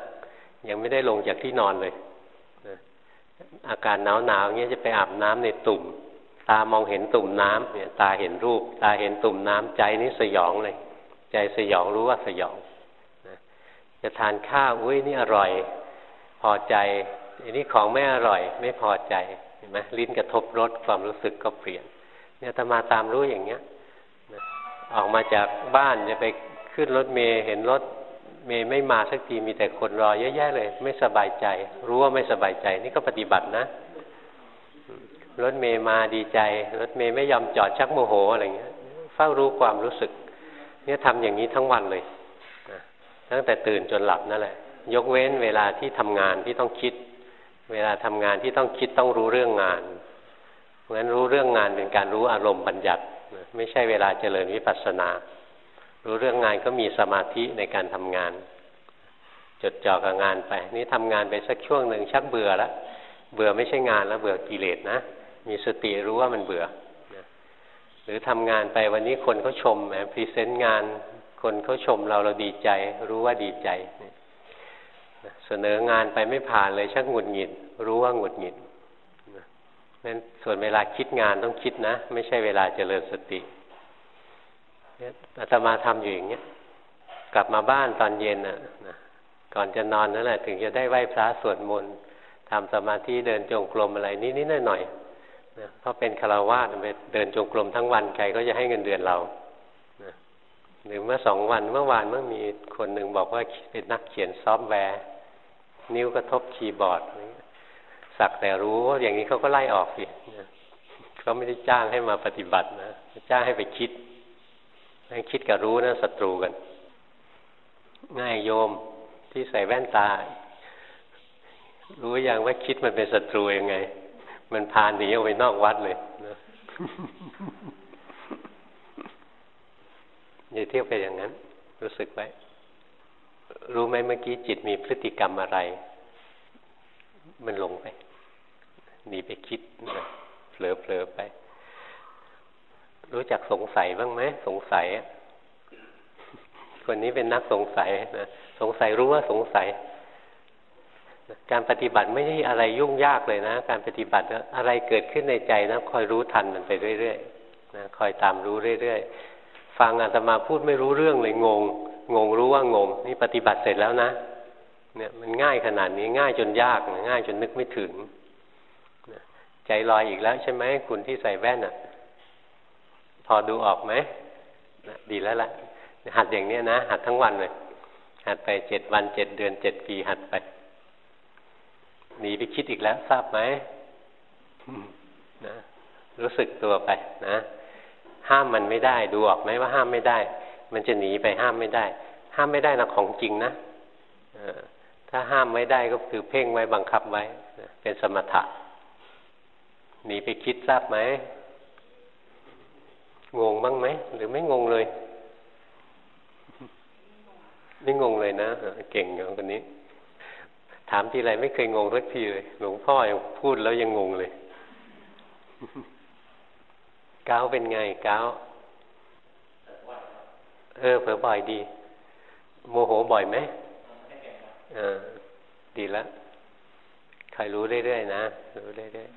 ยังไม่ได้ลงจากที่นอนเลยอาการหนาวหนาวเงี้ยจะไปอาบน้ำในตุ่ม ตามองเห็นตุ่มน้ำเนี่ย ตาเห็นรูป ตาเห็นตุ่มน้ำใจนี่สยองเลย ใจสยองรู้ว่าสยองจะทานข้าวอุ้ยนี่อร่อย พอใจอันนี้ของไม่อร่อย ไม่พอใจเห็นไหมลิ้นกระทบรสความรู้สึกก็เปลี่ยน เนี่ยตมาตามรู้อย่างเงี้ยออกมาจากบ้านจะไปขึ้นรถเมย์เห็นรถเมย์ไม่มาสักทีมีแต่คนรอเยอะแยะเลย ไม่สบายใจ รู้ว่าไม่สบายใจ นี่ก็ปฏิบัตินะ รถเมย์มาดีใจ รถเมย์ไม่ยอมจอดชักโมโหอะไรเงี้ย เฝ้ารู้ความรู้สึก เนี่ยทำอย่างนี้ทั้งวันเลยตั้งแต่ตื่นจนหลับนั่นแหละ ยกเว้นเวลาที่ทำงานที่ต้องคิด เวลาทำงานที่ต้องคิดต้องรู้เรื่องงานเพราะฉะนั้นรู้เรื่องงานเป็นการรู้อารมณ์บัญญัติ ไม่ใช่เวลาเจริญวิปัสสนา รู้เรื่องงานก็มีสมาธิในการทำงาน จดจ่อกับงานไป นี่ทำงานไปสักช่วงหนึ่งชักเบื่อแล้วเบื่อไม่ใช่งานแล้วเบื่อกิเลสนะ มีสติรู้ว่ามันเบื่อหรือทำงานไปวันนี้คนเขาชมแหมพรีเซนต์งาน คนเขาชมเราเราดีใจ รู้ว่าดีใจเสนองานไปไม่ผ่านเลยชักหงุดหงิด รู้ว่าหงุดหงิดนั้นส่วนเวลาคิดงานต้องคิดนะ ไม่ใช่เวลาเจริญสติอาตมาทำอยู่อย่างเงี้ย กลับมาบ้านตอนเย็นอะนะก่อนจะนอนนั่นแหละ ถึงจะได้ไหว้พระสวดมนต์ทำสมาธิเดินจงกรมอะไรนิดๆหน่อยๆนะ เพราะเป็นฆราวาสไปเดินจงกรมทั้งวันใครก็จะให้เงินเดือนเรานะหรือเมื่อสองวันเมื่อวานเมื่อมีคนหนึ่งบอกว่าเป็นนักเขียนซอฟต์แวร์ นิ้วกระทบคีย์บอร์ดสักแต่รู้อย่างนี้เขาก็ไล่ออกสิเขาไม่ได้จ้างให้มาปฏิบัตินะจ้างให้ไปคิดให้คิดกับรู้นะศัตรูกัน ง่ายโยมที่ใส่แว่นตา รู้อย่างว่าคิดมันเป็นศัตรูยังไง มันพาหนีออกไปนอกวัดเลยนะอย่าเที่ยวไปอย่างนั้น รู้สึกไว้ รู้ไหมเมื่อกี้จิตมีพฤติกรรมอะไร มันลงไป หนีไปคิดเผลอเผลอไป รู้จักสงสัยบ้างไหม สงสัยคนนี้เป็นนักสงสัยนะ สงสัยรู้ว่าสงสัย การปฏิบัติไม่ใช่อะไรยุ่งยากเลยนะ การปฏิบัติอะไรเกิดขึ้นในใจนะคอยรู้ทันมันไปเรื่อยๆนะคอยตามรู้เรื่อยๆ ฟังอาตมาพูดไม่รู้เรื่องเลยงง งงรู้ว่างง นี่ปฏิบัติเสร็จแล้วนะ เนี่ยมันง่ายขนาดนี้ง่ายจนยากง่ายจนนึกไม่ถึงใจลอยอีกแล้วใช่ไหมคุณที่ใส่แว่นอะ พอดูออกไหมดีแล้วล่ะหัดอย่างนี้นะหัดทั้งวันเลยหัดไปเจ็ดวันเจ็ดเดือนเจ็ดปีหัดไป หนีไปคิดอีกแล้วทราบไหมนะรู้สึกตัวไปนะ ห้ามมันไม่ได้ดูออกไหมว่าห้ามไม่ได้ มันจะหนีไปห้ามไม่ได้ ห้ามไม่ได้นะของจริงนะถ้าห้ามไม่ได้ก็คือเพ่งไว้บังคับไว้เป็นสมถะหนีไปคิดทราบไหมงงบ้างไหมหรือไม่งงเลย ไม่งงเลยนะเก่งอย่างคนนี้ ถามทีไรไม่เคยงงสักทีเลย หลวงพ่อยังพูดแล้วยังงงเลย ก้าวเป็นไงก้าวเออเผื่อบ่อยดี โมโหบ่อยไหมเออ ดีแล้วใครรู้เรื่อยๆนะรู้เรื่อย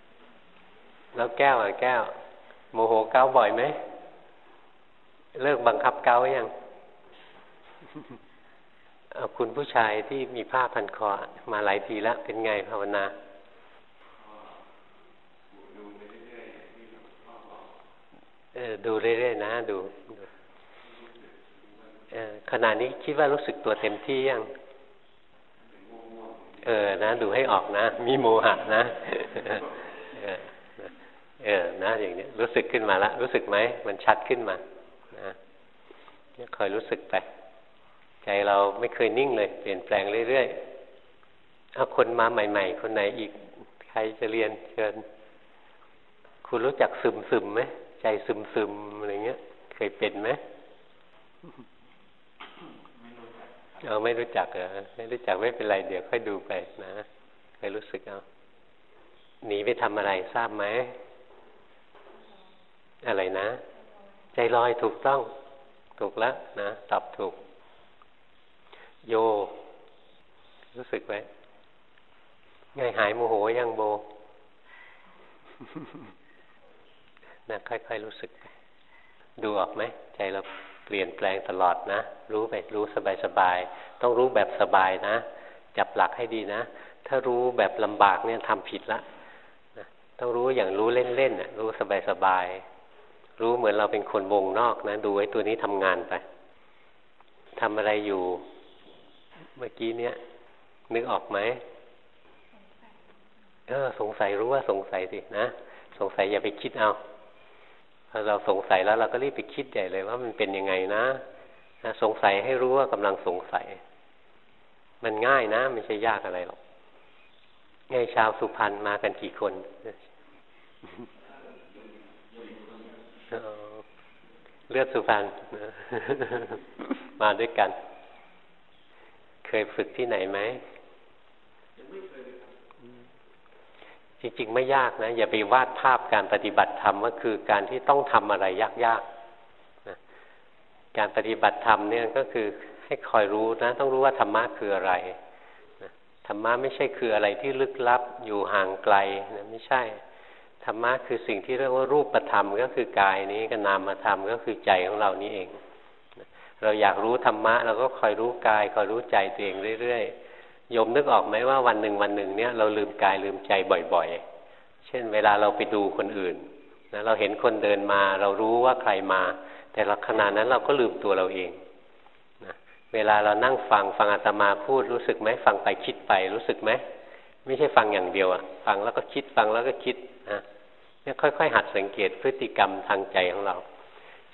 ๆแล้วแก้วอะแก้ว โมโหเก้าบ่อยไหมเลิกบังคับเก้ายัง เอาคุณผู้ชายที่มีผ้าพันคอมาหลายทีแล้วเป็นไงภาวนาเออดูเรื่อยๆนะ ดูขณะนี้คิดว่ารู้สึกตัวเต็มที่ยังเออนะ ดูให้ออกนะ มีโมหะนะเออเออนะอย่างนี้รู้สึกขึ้นมาแล้วรู้สึกไหมมันชัดขึ้นมานะคอยรู้สึกไป ใจเราไม่เคยนิ่งเลย เปลี่ยนแปลงเรื่อยๆเอาคนมาใหม่ ๆ คนไหนอีก ใครจะเรียนเชิญ คุณรู้จักซึมซึมไหมใจซึมซึมอะไรเงี้ย เคยเป็นไหมเอาไม่รู้จักเหรอไม่รู้จักไม่เป็นไร เดี๋ยวค่อยดูไปนะไปรู้สึกเอาหนีไปทำอะไรทราบไหม อะไรนะ ใจลอยถูกต้อง ถูกแล้วนะตอบถูก โย รู้สึกไหมไงหายโมโหยังโบนะค่อยๆรู้สึกไปดูออกไหมใจเราเปลี่ยนแปลงตลอดนะ รู้ไปรู้สบายๆ ต้องรู้แบบสบายนะ จับหลักให้ดีนะ ถ้ารู้แบบลำบากเนี่ยทำผิดละนะต้องรู้อย่างรู้เล่นๆรู้สบายๆ รู้เหมือนเราเป็นคนวงนอกนะ ดูไว้ตัวนี้ทำงานไปทำอะไรอยู่ เมื่อกี้เนี้ยนึกออกไหมเออสงสัยรู้ว่าสงสัยสินะสงสัยอย่าไปคิดเอาพอเราสงสัยแล้วเราก็รีบไปคิดใหญ่เลยว่ามันเป็นยังไงนะนะสงสัยให้รู้ว่ากำลังสงสัย มันง่ายนะไม่ใช่ยากอะไรหรอกไงชาวสุพรรณมากันกี่คนเลือดสุพรรณมาด้วยกัน เคยฝึกที่ไหนไหมจริง ๆ ไม่ยากนะอย่าไปวาดภาพการปฏิบัติธรรมว่าคือการที่ต้องทำอะไรยากๆนะการปฏิบัติธรรมเนี่ยก็คือให้คอยรู้นะ ต้องรู้ว่าธรรมะคืออะไรนะธรรมะไม่ใช่คืออะไรที่ลึกลับอยู่ห่างไกลนะไม่ใช่ธรรมะคือสิ่งที่เรียกว่ารูปธรรมก็คือกายนี้กับนามธรรมก็คือใจของเรานี้เอง เราอยากรู้ธรรมะเราก็คอยรู้กายคอยรู้ใจตัวเองเรื่อยๆโยมนึกออกไหมว่าวันหนึ่งวันหนึ่งเนี่ยเราลืมกายลืมใจบ่อยๆ เช่น เวลาเราไปดูคนอื่นนะเราเห็นคนเดินมา เรารู้ว่าใครมา แต่ละขณะนั้นเราก็ลืมตัวเราเองนะเวลาเรานั่งฟังฟังอาตมาพูดรู้สึกไหมฟังไปคิดไปรู้สึกไหมไม่ใช่ฟังอย่างเดียวอะฟังแล้วก็คิดฟังแล้วก็คิดนะเนี่ยค่อย ๆ หัดสังเกตพฤติกรรมทางใจของเรา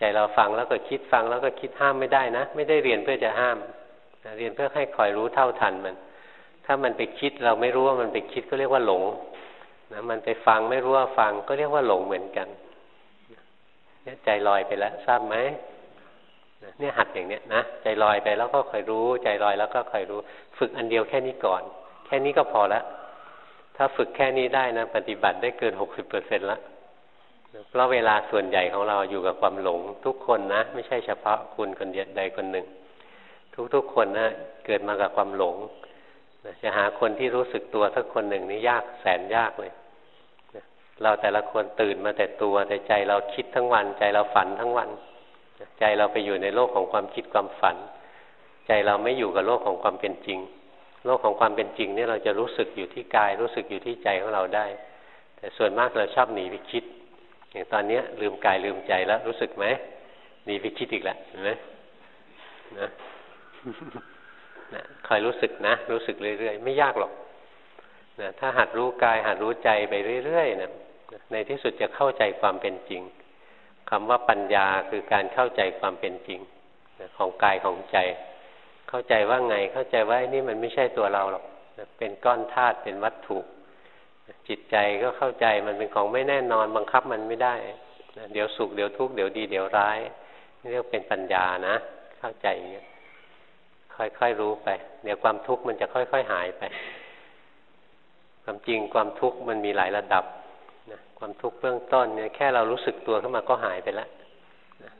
ใจเราฟังแล้วก็คิดฟังแล้วก็คิดห้ามไม่ได้นะ ไม่ได้เรียนเพื่อจะห้ามเรียนเพื่อให้คอยรู้เท่าทันมัน ถ้ามันไปคิดเราไม่รู้ว่ามันไปคิดก็เรียกว่าหลงนะมันไปฟังไม่รู้ว่าฟังก็เรียกว่าหลงเหมือนกันเนี่ยใจลอยไปแล้วทราบไหมเนี่ยหัดอย่างเนี้ยนะใจลอยไปแล้วก็คอยรู้ ใจลอยแล้วก็คอยรู้ ฝึกอันเดียวแค่นี้ก่อน แค่นี้ก็พอแล้วถ้าฝึกแค่นี้ได้นะ ปฏิบัติได้เกินหกสิบเปอร์เซ็นต์แล้ว เพราะเวลาส่วนใหญ่ของเราอยู่กับความหลงทุกคนนะ ไม่ใช่เฉพาะคุณคนเดียวใดคนหนึ่ง ทุกๆคนนะเกิดมากับความหลงจะหาคนที่รู้สึกตัวสักคนหนึ่งนี่ยากแสนยากเลยเราแต่ละคนตื่นมาแต่ตัวแต่ใจเราคิดทั้งวัน ใจเราฝันทั้งวัน ใจเราไปอยู่ในโลกของความคิดความฝัน ใจเราไม่อยู่กับโลกของความเป็นจริง โลกของความเป็นจริงนี่เราจะรู้สึกอยู่ที่กาย รู้สึกอยู่ที่ใจของเราได้ แต่ส่วนมากเราชอบหนีไปคิด อย่างตอนนี้ลืมกายลืมใจแล้ว รู้สึกไหมนีไปคิดอีกแล้วเห็นไหมนะนะคอยรู้สึกนะ รู้สึกเรื่อยๆ ไม่ยากหรอกนะถ้าหัดรู้กาย หัดรู้ใจไปเรื่อยๆนะในที่สุดจะเข้าใจความเป็นจริงคำว่าปัญญาคือการเข้าใจความเป็นจริงของกายของใจ เข้าใจว่าไงเข้าใจว่านี่มันไม่ใช่ตัวเราหรอกเป็นก้อนธาตุเป็นวัตถุ จิตใจก็เข้าใจมันเป็นของไม่แน่นอนบังคับมันไม่ได้เดี๋ยวสุขเดี๋ยวทุกข์เดี๋ยวดีเดี๋ยวร้ายนี่เรียกเป็นปัญญานะ เข้าใจอย่างเงี้ยค่อยๆรู้ไป เดี๋ยวความทุกข์มันจะค่อย ๆ หายไป ความจริงความทุกข์มันมีหลายระดับนะความทุกข์เบื้องต้นเนี่ยแค่เรารู้สึกตัวขึ้นมาก็หายไปแล้วนะ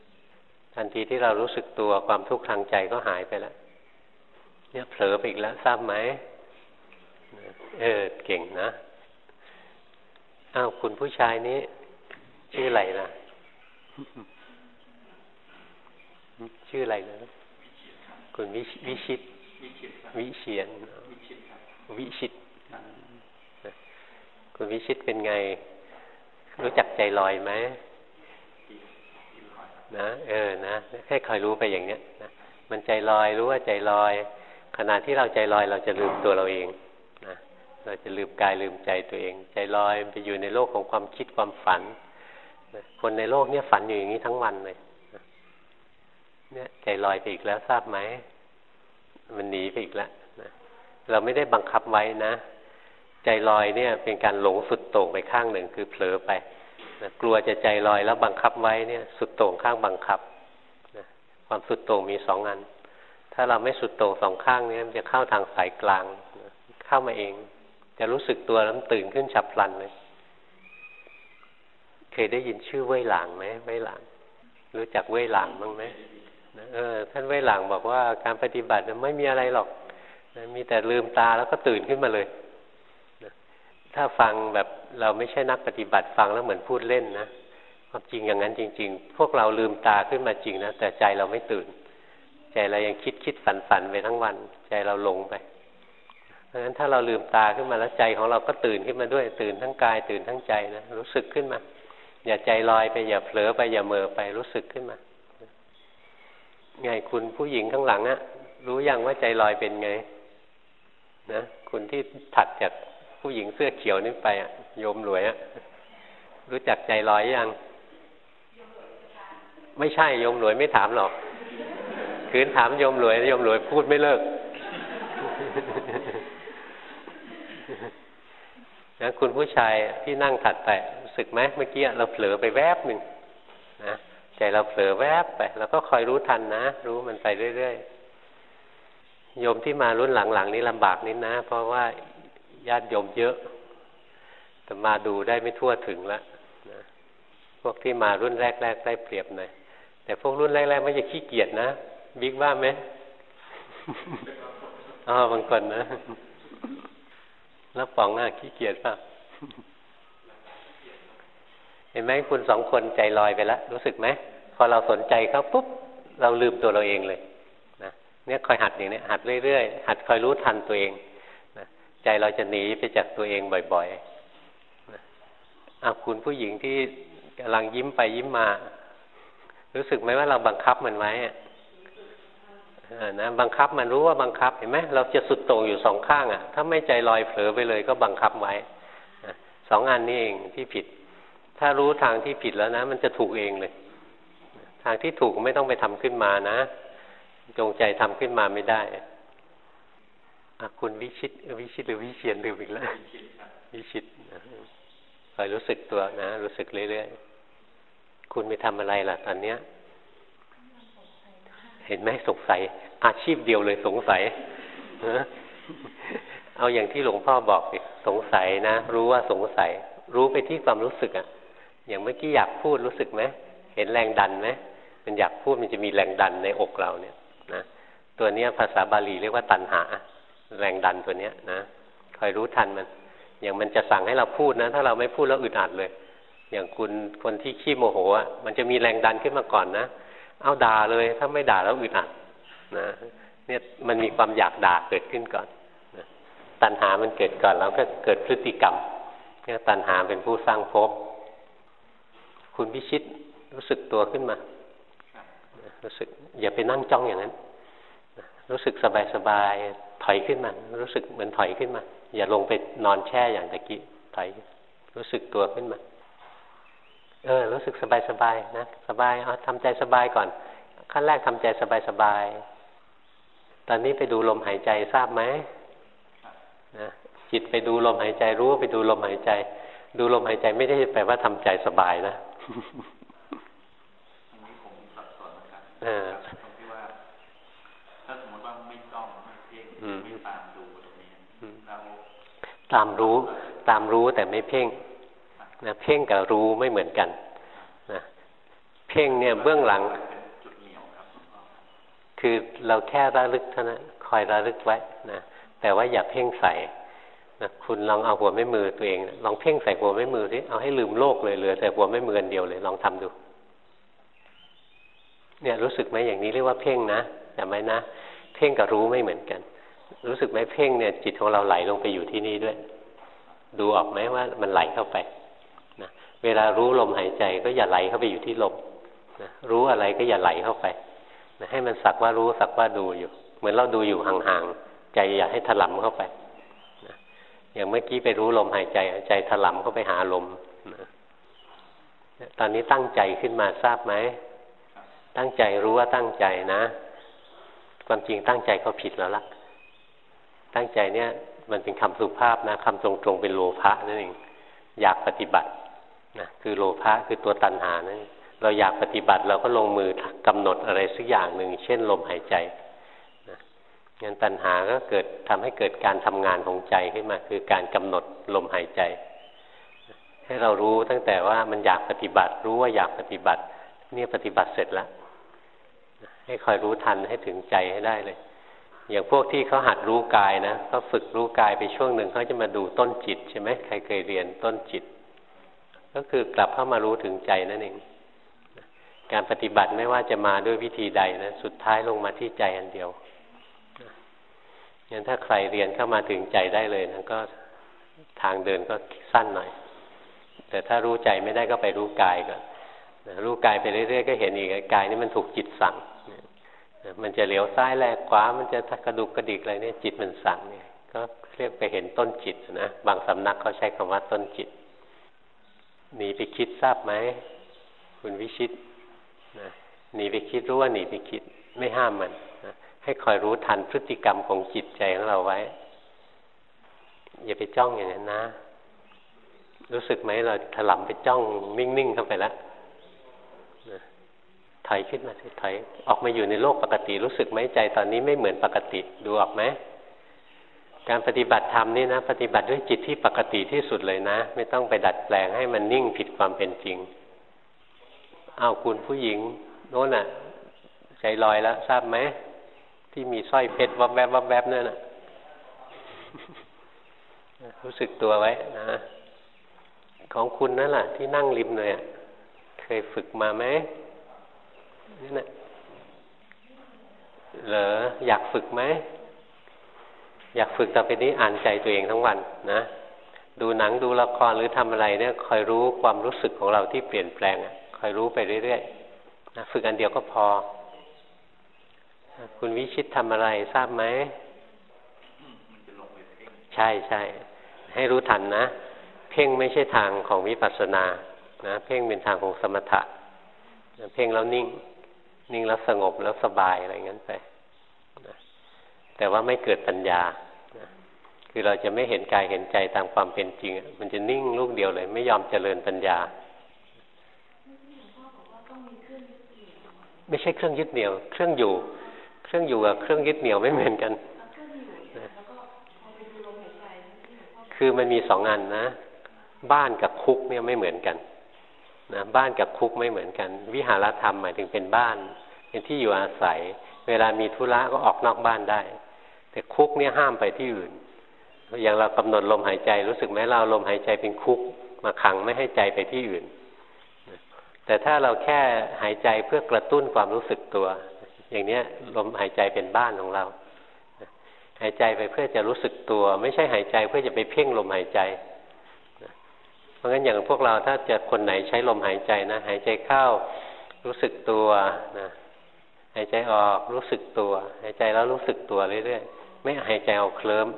ทันทีที่เรารู้สึกตัวความทุกข์ทางใจก็หายไปแล้วเนี่ยเผลอไปอีกแล้วทราบไหมเออเก่งนะ อ้าวคุณผู้ชายนี้ ชื่ออะไรนะชื่ออะไรนะคุณวิวิชิต วิเชียนวิชิตคุณวิชิตเป็นไง รู้จักใจลอยไหมนะเออนะแค่คอยรู้ไปอย่างเนี้ยนะมันใจลอยรู้ว่าใจลอย ขณะที่เราใจลอยเราจะลืมตัวเราเองนะ เราจะลืมกายลืมใจตัวเอง ใจลอยไปอยู่ในโลกของความคิดความฝันคนในโลกเนี้ยฝันอยู่อย่างนี้ทั้งวันเลยเนี่ยใจลอยไปอีกแล้วทราบไหมมันหนีไปอีกแล้วนะเราไม่ได้บังคับไว้นะ ใจลอยเนี่ย เป็นการหลงสุดโต่งไปข้างหนึ่งคือเผลอไปนะกลัวจะใจลอยแล้วบังคับไว้เนี่ย สุดโต่งข้างบังคับนะความสุดโต่งมีสองอัน ถ้าเราไม่สุดโต่งสองข้างนี้มันจะเข้าทางสายกลางนะเข้ามาเอง จะรู้สึกตัวแล้วตื่นขึ้นฉับพลันเลยเคยได้ยินชื่อเว่ยหลางไหมเว่ยหลาง รู้จักเว่ยหลางบ้างไหมเออ ท่านไว้หลังบอกว่าการปฏิบัติไม่มีอะไรหรอกมีแต่ลืมตาแล้วก็ตื่นขึ้นมาเลยถ้าฟังแบบเราไม่ใช่นักปฏิบัติฟังแล้วเหมือนพูดเล่นนะความจริงอย่างนั้นจริง ๆ พวกเราลืมตาขึ้นมาจริงนะแต่ใจเราไม่ตื่น ใจเรายังคิดคิดฝันฝันไปทั้งวัน ใจเราหลงไป ราะฉะนั้นถ้าเราลืมตาขึ้นมาแล้วใจของเราก็ตื่นขึ้นมาด้วย ตื่นทั้งกาย ตื่นทั้งใจนะรู้สึกขึ้นมา อย่าใจลอยไปอย่าเผลอไปอย่าเมอไปรู้สึกขึ้นมาไงคุณผู้หญิงข้างหลังอะรู้ยังว่าใจลอยเป็นไง นะคุณที่ถัดจากผู้หญิงเสื้อเขียวนี่ไปอะโยมรวยอะรู้จักใจลอยยังไม่ใช่โยมรวยไม่ถามหรอกคืนถามโยมรวยโยมรวยพูดไม่เลิก นะคุณผู้ชายที่นั่งถัดไปรู้สึกไหมเมื่อกี้เราเผลอไปแวบหนึ่งนะใจเราเผลอแวบไปเราก็คอยรู้ทันนะ รู้มันไปเรื่อยๆโยมที่มารุ่นหลังๆนี้ลำบากนิดนะ เพราะว่าญาติโยมเยอะแต่มาดูได้ไม่ทั่วถึงละนะพวกที่มารุ่นแรกๆได้เปรียบหน่อยแต่พวกรุ่นแรกๆไม่จะขี้เกียจนะบิ๊กว่าไหมอ๋อบางคนนะ แล้วป๋องอะขี้เกียจป่ะเห็นไหมคุณสองคนใจลอยไปแล้วรู้สึกไหมพอเราสนใจเขาปุ๊บเราลืมตัวเราเองเลยนะเนี่ยคอยหัดอย่างนี้หัดเรื่อยๆหัดคอยรู้ทันตัวเองนะใจเราจะหนีไปจากตัวเองบ่อยๆนะอาคุณผู้หญิงที่กำลังยิ้มไปยิ้มมา รู้สึกไหมว่าเราบังคับมันไว้ นะบังคับมันรู้ว่าบังคับเห็นไหมเราจะสุดโต่งอยู่สองข้างอะ่ะ ถ้าไม่ใจลอยเผลอไปเลยก็บังคับไว้สองอันนี้เองที่ผิด ถ้ารู้ทางที่ผิดแล้วนะ มันจะถูกเองเลย ทางที่ถูกไม่ต้องไปทำขึ้นมานะ จงใจทำขึ้นมาไม่ได้คุณวิชิตวิชิตหรือวิเชียนลืมอีกแล้ววิชิตคอยรู้สึกตัวนะ รู้สึกเรื่อยๆคุณไปทำอะไรล่ะตอนเนี้ย เห็นไหมสงสัย อาชีพเดียวเลยสงสัยเอาอย่างที่หลวงพ่อบอกสงสัยนะ รู้ว่าสงสัย รู้ไปที่ความรู้สึกอะอย่างเมื่อกี้อยากพูดรู้สึกไหมเห็นแรงดันไหมมันอยากพูดมันจะมีแรงดันในอกเราเนี่ยนะตัวนี้ภาษาบาลีเรียกว่าตัณหา แรงดันตัวเนี้ยนะคอยรู้ทันมัน อย่างมันจะสั่งให้เราพูดนะ ถ้าเราไม่พูดแล้วอึดอัดเลย อย่างคุณคนที่ขี้โมโหอะมันจะมีแรงดันขึ้นมาก่อนนะ เอาด่าเลย ถ้าไม่ด่าแล้วอึดอัดนะเนี่ยมันมีความอยากด่าเกิดขึ้นก่อนนะตัณหามันเกิดก่อนแล้วก็เกิดพฤติกรรมเนี่ยตัณหาเป็นผู้สร้างภพคุณพิชิตรู้สึกตัวขึ้นมา รู้สึก อย่าไปนั่งจ้องอย่างนั้น รู้สึกสบายสบายถอยขึ้นมา รู้สึกเหมือนถอยขึ้นมา อย่าลงไปนอนแช่อย่างตะกี้ถอยรู้สึกตัวขึ้นมา เออรู้สึกสบายสบายนะสบายเอาทำใจสบายก่อน ขั้นแรกทำใจสบายสบายตอนนี้ไปดูลมหายใจทราบไหมนะจิตไปดูลมหายใจรู้ไปดูลมหายใจ ดูลมหายใจไม่ได้แปลว่าทำใจสบายนะอันนี้ผมสับสนนะครับตรงที่ว่าถ้าสมมติว่าไม่จ้องไม่เพ่งไม่ตามดูตรงนี้เราตามรู้ ตามรู้แต่ไม่เพ่ง นะเพ่งกับรู้ไม่เหมือนกันนะเพ่งเนี่ยเบื้องหลัง คือเราแค่ระลึกเท่านั้นคอยระลึกไว้นะแต่ว่าอย่าเพ่งใส่นะคุณลองเอาหัวไม่มือตัวเองลองเพ่งใส่หัวไม่มือสิเอาให้ลืมโลกเลยเหลือแต่หัวไม่มือเดียวเลย ลองทำดู เนี่ยรู้สึกไหมอย่างนี้เรียกว่าเพ่งนะแต่ไหมนะเพ่งกับรู้ไม่เหมือนกัน รู้สึกไหมเพ่งเนี่ยจิตของเราไหลลงไปอยู่ที่นี่ด้วย ดูออกไหมว่ามันไหลเข้าไปนะ เวลารู้ลมหายใจก็อย่าไหลเข้าไปอยู่ที่ลมนะรู้อะไรก็อย่าไหลเข้าไปนะให้มันสักว่ารู้สักว่าดูอยู่ เหมือนเราดูอยู่ห่างๆใจอย่าให้ถลำเข้าไปนะอย่างเมื่อกี้ไปรู้ลมหายใจใจถลำเข้าไปหาลมนะตอนนี้ตั้งใจขึ้นมาทราบไหมตั้งใจรู้ว่าตั้งใจนะ ความจริงตั้งใจก็ผิดแล้วล่ะ ตั้งใจเนี่ย มันเป็นคำสุภาพนะคำตรงๆเป็นโลภะนั่นเองอยากปฏิบัติ นะคือโลภะคือตัวตัณหานั่นเราอยากปฏิบัติเราก็ลงมือกำหนดอะไรสักอย่างหนึ่งเช่นลมหายใจนะงั้นตัณหาก็เกิดทำให้เกิดการทำงานของใจขึ้นมา คือการกำหนดลมหายใจ ให้เรารู้ตั้งแต่ว่ามันอยากปฏิบัติ รู้ว่าอยากปฏิบัติเนี่ยปฏิบัติเสร็จแล้วให้คอยรู้ทันให้ถึงใจให้ได้เลย อย่างพวกที่เขาหัดรู้กายนะเขาฝึกรู้กายไปช่วงหนึ่งเขาจะมาดูต้นจิตใช่ไหมใครเคยเรียนต้นจิต ก็คือกลับเข้ามารู้ถึงใจนั่นเอง การปฏิบัติไม่ว่าจะมาด้วยวิธีใดนะสุดท้ายลงมาที่ใจอันเดียวงั้นถ้าใครเรียนเข้ามาถึงใจได้เลยนะก็ทางเดินก็สั้นหน่อย แต่ถ้ารู้ใจไม่ได้ก็ไปรู้กายก่อนรู้กายไปเรื่อยๆก็เห็นอีกกายนี่มันถูกจิตสั่ง มันจะเหลียวซ้ายแลกขวา มันจะกระดุกกระดิกอะไรเนี่ยจิตมันสั่งเนี่ย ก็เรียกไปเห็นต้นจิตนะ บางสำนักเขาใช้คำว่าต้นจิต หนีไปคิดทราบไหมคุณวิชิตนะหนีไปคิดรู้ว่าหนีไปคิดไม่ห้ามมันนะให้คอยรู้ทันพฤติกรรมของจิตใจของเราไว้ อย่าไปจ้องอย่างนั้นนะ รู้สึกไหมเราถลำไปจ้องนิ่งๆเข้าไปแล้วถอยขึ้นมาสิถอยออกมาอยู่ในโลกปกติ รู้สึกไหมใจตอนนี้ไม่เหมือนปกติดูออกไหม การปฏิบัติธรรมนี่นะ ปฏิบัติด้วยจิตที่ปกติที่สุดเลยนะ ไม่ต้องไปดัดแปลงให้มันนิ่งผิดความเป็นจริง เอาคุณผู้หญิง โน้นอะ ใจลอยแล้วทราบไหมที่มีสร้อยเพชรวับแวบวับแวบนั่นน่ะ รู้สึกตัวไว้นะของคุณนั่นแหละที่นั่งริมเลยอะเคยฝึกมาไหมนี่นะเหรออยากฝึกไหม อยากฝึกต่อไปนี้อ่านใจตัวเองทั้งวันนะ ดูหนังดูละครหรือทำอะไรเนี่ยคอยรู้ความรู้สึกของเราที่เปลี่ยนแปลงคอยรู้ไปเรื่อยๆนะฝึกอันเดียวก็พอ คุณวิชิตทำอะไรทราบไหมใช่ใช่ให้รู้ทันนะ เพ่งไม่ใช่ทางของวิปัสสนานะเพ่งเป็นทางของสมถะเพ่งแล้วนิ่ง นิ่งแล้วสงบแล้วสบายอะไรงั้นไป แต่ว่าไม่เกิดปัญญา คือเราจะไม่เห็นกายเห็นใจตามความเป็นจริง มันจะนิ่งลูกเดียวเลย ไม่ยอมเจริญปัญญา ไม่ใช่เครื่องยึดเหนี่ยว เครื่องอยู่ เครื่องอยู่กับเครื่องยึดเหนี่ยวไม่เหมือนกัน คือมันมีสองอันนะ บ้านกับคุกเนี่ยไม่เหมือนกันนะบ้านกับคุกไม่เหมือนกัน วิหารธรรมหมายถึงเป็นบ้าน เป็นที่อยู่อาศัย เวลามีธุระก็ออกนอกบ้านได้ แต่คุกเนี่ยห้ามไปที่อื่น อย่างเรากำหนดลมหายใจรู้สึกไหมเราลมหายใจเป็นคุก มาขังไม่ให้ใจไปที่อื่น แต่ถ้าเราแค่หายใจเพื่อกระตุ้นความรู้สึกตัว อย่างเนี้ยลมหายใจเป็นบ้านของเรา หายใจไปเพื่อจะรู้สึกตัว ไม่ใช่หายใจเพื่อจะไปเพ่งลมหายใจเพราะงั้นอย่างพวกเราถ้าจะคนไหนใช้ลมหายใจนะ หายใจเข้ารู้สึกตัวนะ หายใจออกรู้สึกตัว หายใจแล้วรู้สึกตัวเรื่อยๆ ไม่หายใจเอาเคลิ้ม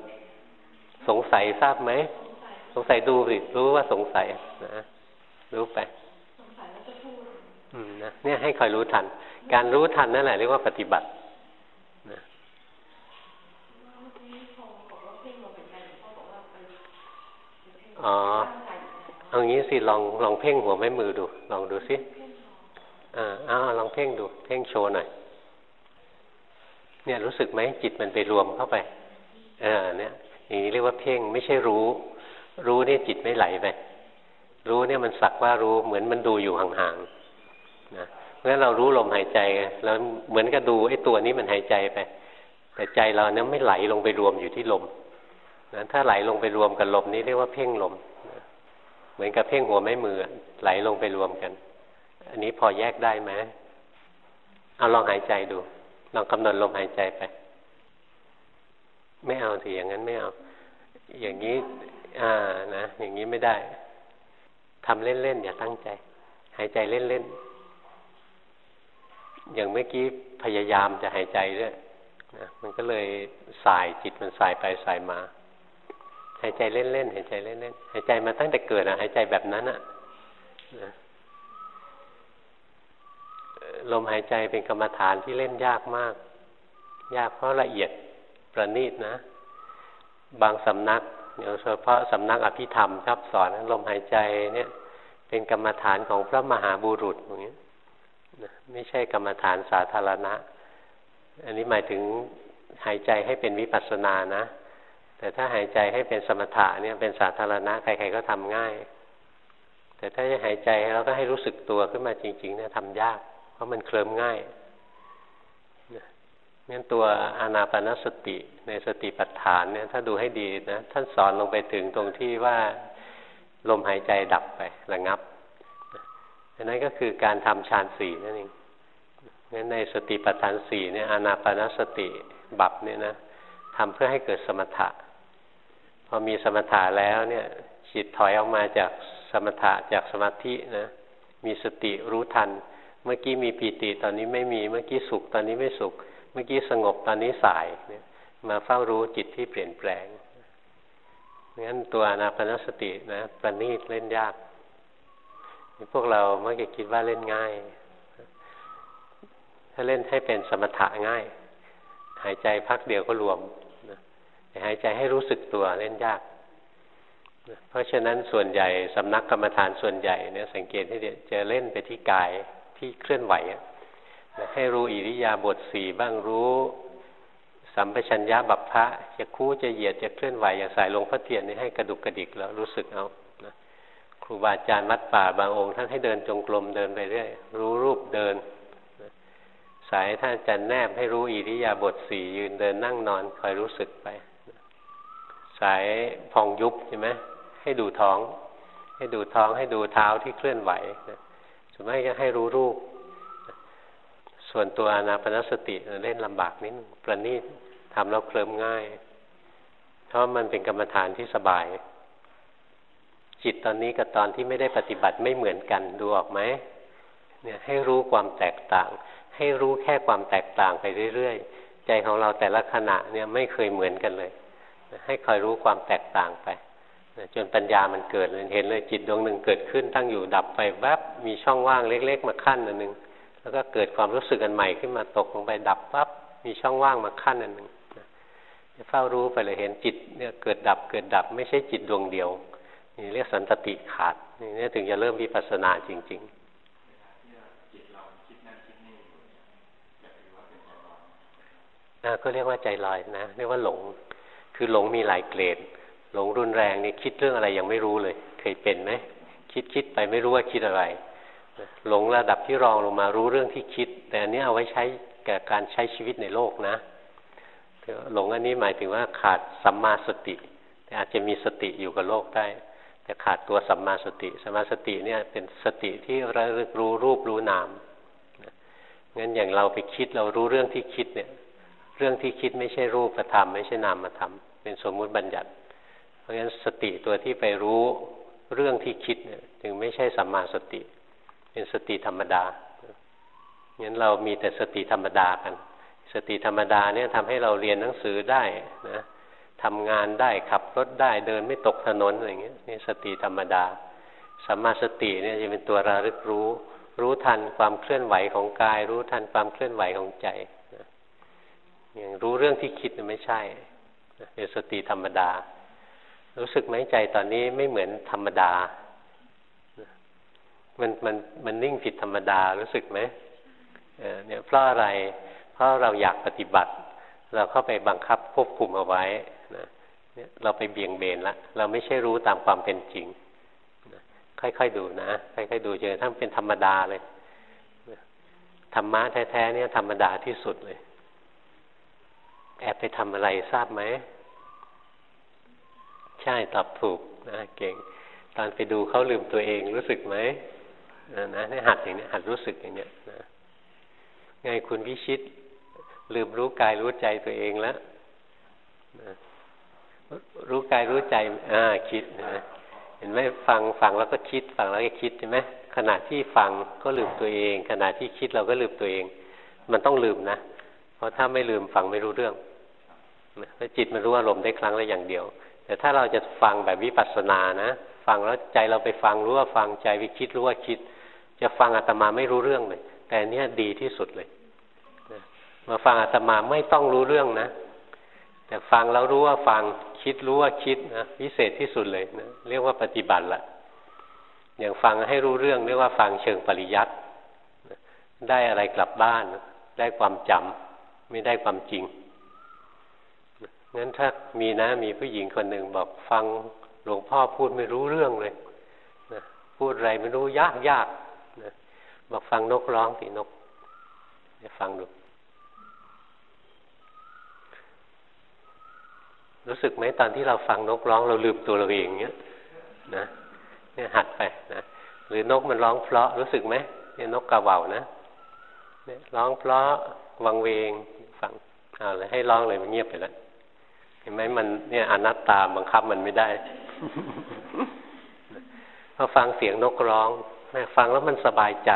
สงสัยทราบไหม สงสัยดูสิรู้ว่าสงสัยนะรู้ไปอืมนะเนี่ยให้คอยรู้ทัน การรู้ทันนั่นแหละเรียกว่าปฏิบัตินะอ๋อเอางี้สิลองลองเพ่งหัวแม่มือดู ลองดูสิอ่าอ้าลองเพ่งดู เพ่งโชว์หน่อย เนี่ยรู้สึกไหมจิตมันไปรวมเข้าไปเออเนี่ยอย่างนี้เรียกว่าเพ่งไม่ใช่รู้ รู้เนี่จิตไม่ไหลไปรู้เนี่ยมันสักว่ารู้เหมือนมันดูอยู่ห่างๆนะเพราะฉะนั้นเรารู้ลมหายใจแล้วเหมือนกับดูไอ้ตัวนี้มันหายใจไป แต่ใจเราเนี่ยไม่ไหลลงไปรวมอยู่ที่ลมนะถ้าไหลลงไปรวมกับลมนี้เรียกว่าเพ่งลมนะเหมือนกับเพ่งหัวแม่มือไหลลงไปรวมกัน อันนี้พอแยกได้ไหมเอาลองหายใจดู ลองกำหนดลมหายใจไป ไม่เอาสิอย่างนั้นไม่เอา อย่างนี้ อ่านะ อย่างนี้ไม่ได้ทำเล่นๆอย่าตั้งใจ หายใจเล่นๆอย่างเมื่อกี้พยายามจะหายใจด้วยนะมันก็เลยสายจิตมันสายไปสายมา หายใจเล่นๆหายใจเล่นๆหายใจมาตั้งแต่เกิดอะหายใจแบบนั้นอะนะ ลมหายใจเป็นกรรมฐานที่เล่นยากมาก ยากเพราะละเอียดประณีตนะ บางสำนักโดยเฉพาะสำนักอภิธรรมชอบสอนลมหายใจเนี่ย เป็นกรรมฐานของพระมหาบุรุษอย่างเงี้ยไม่ใช่กรรมฐานสาธารณะ อันนี้หมายถึงหายใจให้เป็นวิปัสสนานะ แต่ถ้าหายใจให้เป็นสมถะเนี่ยเป็นสาธารณะใครๆก็ทำง่าย แต่ถ้าจะหายใจแล้วก็ให้รู้สึกตัวขึ้นมาจริงๆเนี่ยทำยาก เพราะมันเคลิมง่ายงั้นตัวอานาปนสติในสติปัฏฐานเนี่ย ถ้าดูให้ดีนะท่านสอนลงไปถึงตรงที่ว่าลมหายใจดับไประงับอันนั้นก็คือการทำฌานสี่นั่นเองงั้นในสติปัฏฐานสี่เนี่ยอานาปนสติบับเนี่ยนะทำเพื่อให้เกิดสมถะ พอมีสมถะแล้วเนี่ยจิตถอยออกมาจากสมถะจากสมาธินะมีสติรู้ทัน เมื่อกี้มีปีติตอนนี้ไม่มี เมื่อกี้สุขตอนนี้ไม่สุข เมื่อกี้สงบตอนนี้สายเนี่ยมาเฝ้ารู้จิตที่เปลี่ยนแปลงงั้นตัวอนาปนสตินะประณีตเล่นยากพวกเราเมื่อกี้คิดว่าเล่นง่าย ถ้าเล่นให้เป็นสมถะง่าย หายใจพักเดียวก็รวมแต่หายใจให้รู้สึกตัวเล่นยากเพราะฉะนั้นส่วนใหญ่สำนักกรรมฐานส่วนใหญ่เนี่ยสังเกตให้จะเล่นไปที่กาย ที่เคลื่อนไหวให้รู้อิริยาบถสี่บ้างรู้ สัมปชัญญะบัพพะจะคู่จะเหยียดจะเคลื่อนไหวอย่างสายลงพระเทียนนี่ให้กระดุกกระดิกแล้วรู้สึกเอานะครูบาอาจารย์วัดป่าบางองค์ท่านให้เดินจงกรมเดินไปเรื่อยรู้รูปเดินนะสายท่านอาจารย์แนบให้รู้อิริยาบถสี่ยืนเดินนั่งนอนคอยรู้สึกไปนะสายพองยุบใช่ไหมให้ดูท้อง ให้ดูท้องให้ดูเท้าที่เคลื่อนไหวนะ ส่วนมากก็ให้รู้รูป ส่วนตัวอนาปนสติเล่นลำบากนิดประณีตทำแล้วเคลิ้มง่าย เพราะมันเป็นกรรมฐานที่สบาย จิตตอนนี้กับตอนที่ไม่ได้ปฏิบัติไม่เหมือนกันดูออกไหมเนี่ยให้รู้ความแตกต่าง ให้รู้แค่ความแตกต่างไปเรื่อยๆ ใจของเราแต่ละขณะเนี่ยไม่เคยเหมือนกันเลย ให้คอยรู้ความแตกต่างไป จนปัญญามันเกิดเห็นเลยจิตดวงหนึ่งเกิดขึ้นตั้งอยู่ดับไปแวบมีช่องว่างเล็ก ๆ มาขั้นอันหนึ่งแล้วก็เกิดความรู้สึกอันใหม่ขึ้นมาตกลงไปดับปั๊บมีช่องว่างมาขั้นอันหนึ่งจะเฝ้ารู้ไปเลยเห็นจิตเนี่ยเกิดดับเกิดดับไม่ใช่จิตดวงเดียวนี่เรียกสันตติขาดนี่ถึงจะเริ่มวิปัสสนาจริงๆนะก็เรียกว่าใจลอยนะเรียกว่าหลง คือหลงมีหลายเกรด หลงรุนแรงนี่คิดเรื่องอะไรยังไม่รู้เลย เคยเป็นไหมคิดคิดไปไม่รู้ว่าคิดอะไร หลงระดับที่รองลงมารู้เรื่องที่คิด แต่อันนี้เอาไว้ใช้กับการใช้ชีวิตในโลกนะหลงอันนี้หมายถึงว่าขาดสัมมาสติ แต่อาจจะมีสติอยู่กับโลกได้ แต่ขาดตัวสัมมาสติสัมมาสติเนี่ยเป็นสติที่ระลึกรู้รูปรู้นามงั้นอย่างเราไปคิดเรารู้เรื่องที่คิดเนี่ย เรื่องที่คิดไม่ใช่รูปธรรมไม่ใช่นามธรรมเป็นสมมุติบัญญัติ เพราะฉะนั้นสติตัวที่ไปรู้เรื่องที่คิดเนี่ยจึงไม่ใช่สัมมาสติ เป็นสติธรรมดางั้นเรามีแต่สติธรรมดากัน สติธรรมดาเนี่ยทำให้เราเรียนหนังสือได้นะทำงานได้ขับรถได้เดินไม่ตกถนนอะไรเงี้ยนี่สติธรรมดาสัมมาสติเนี่ยจะเป็นตัวระลึกรู้ รู้ทันความเคลื่อนไหวของกาย รู้ทันความเคลื่อนไหวของใจอย่างรู้เรื่องที่คิดไม่ใช่เป็นสติธรรมดา รู้สึกไหมใจตอนนี้ไม่เหมือนธรรมดา มันมันมันนิ่งผิดธรรมดารู้สึกไหมเนี่ยเพราะอะไร เพราะเราอยากปฏิบัติ เราเข้าไปบังคับควบคุมเอาไว้นะเนี่ยเราไปเบี่ยงเบนละเราไม่ใช่รู้ตามความเป็นจริงนะค่อยๆดูนะค่อยๆดูจนกระทั่งเป็นธรรมดาเลยธรรมะแท้ๆเนี่ยธรรมดาที่สุดเลย แอบไปทำอะไรทราบไหม ใช่ตอบถูกนะเก่ง ตอนไปดูเขาลืมตัวเองรู้สึกไหมนะนี่หัดอย่างนี้หัดรู้สึกอย่างนี้นะไงคุณพิชิต ลืมรู้กายรู้ใจตัวเองแล้วรู้กายรู้ใจอ่าคิดนะเห็นไหมฟังฟังแล้วก็คิด ฟังแล้วก็คิดใช่ไหมขณะที่ฟังก็ลืมตัวเอง ขณะที่คิดเราก็ลืมตัวเอง มันต้องลืมนะเพราะถ้าไม่ลืมฟังไม่รู้เรื่องแล้วจิตมันรู้อารมณ์ได้ครั้งละอย่างเดียว แต่ถ้าเราจะฟังแบบวิปัสสนานะ ฟังแล้วใจเราไปฟังรู้ว่าฟังใจไปคิดรู้ว่าคิด จะฟังอาตมาไม่รู้เรื่องเลย แต่เนี้ยดีที่สุดเลยมาฟังอาตมาไม่ต้องรู้เรื่องนะ แต่ฟังแล้วรู้ว่าฟังคิดรู้ว่าคิดนะพิเศษที่สุดเลยนะเรียกว่าปฏิบัติละอย่างฟังให้รู้เรื่องเรียกว่าฟังเชิงปริยัติได้อะไรกลับบ้าน ได้ความจำไม่ได้ความจริง งั้นถ้ามีนะมีผู้หญิงคนหนึ่งบอกฟังหลวงพ่อพูดไม่รู้เรื่องเลยนะพูดอะไรไม่รู้ยากยากนะบอกฟังนกร้องสินกฟังดู รู้สึกไหมตอนที่เราฟังนกร้อง เราลืมตัวเราเองเนี้ยนะเนี่ยหัดไปนะหรือนกมันร้องเพราะรู้สึกไหมเนี่ยนกกระว่านะเนี่ยร้องเพราะวังเวงฟังเอาเลยให้ร้องเลยมันเงียบไปแล้ว เห็นไหมมันเนี่ยอนัตตาบังคับมันไม่ได้พอฟังเสียงนกร้องฟังแล้วมันสบายใจ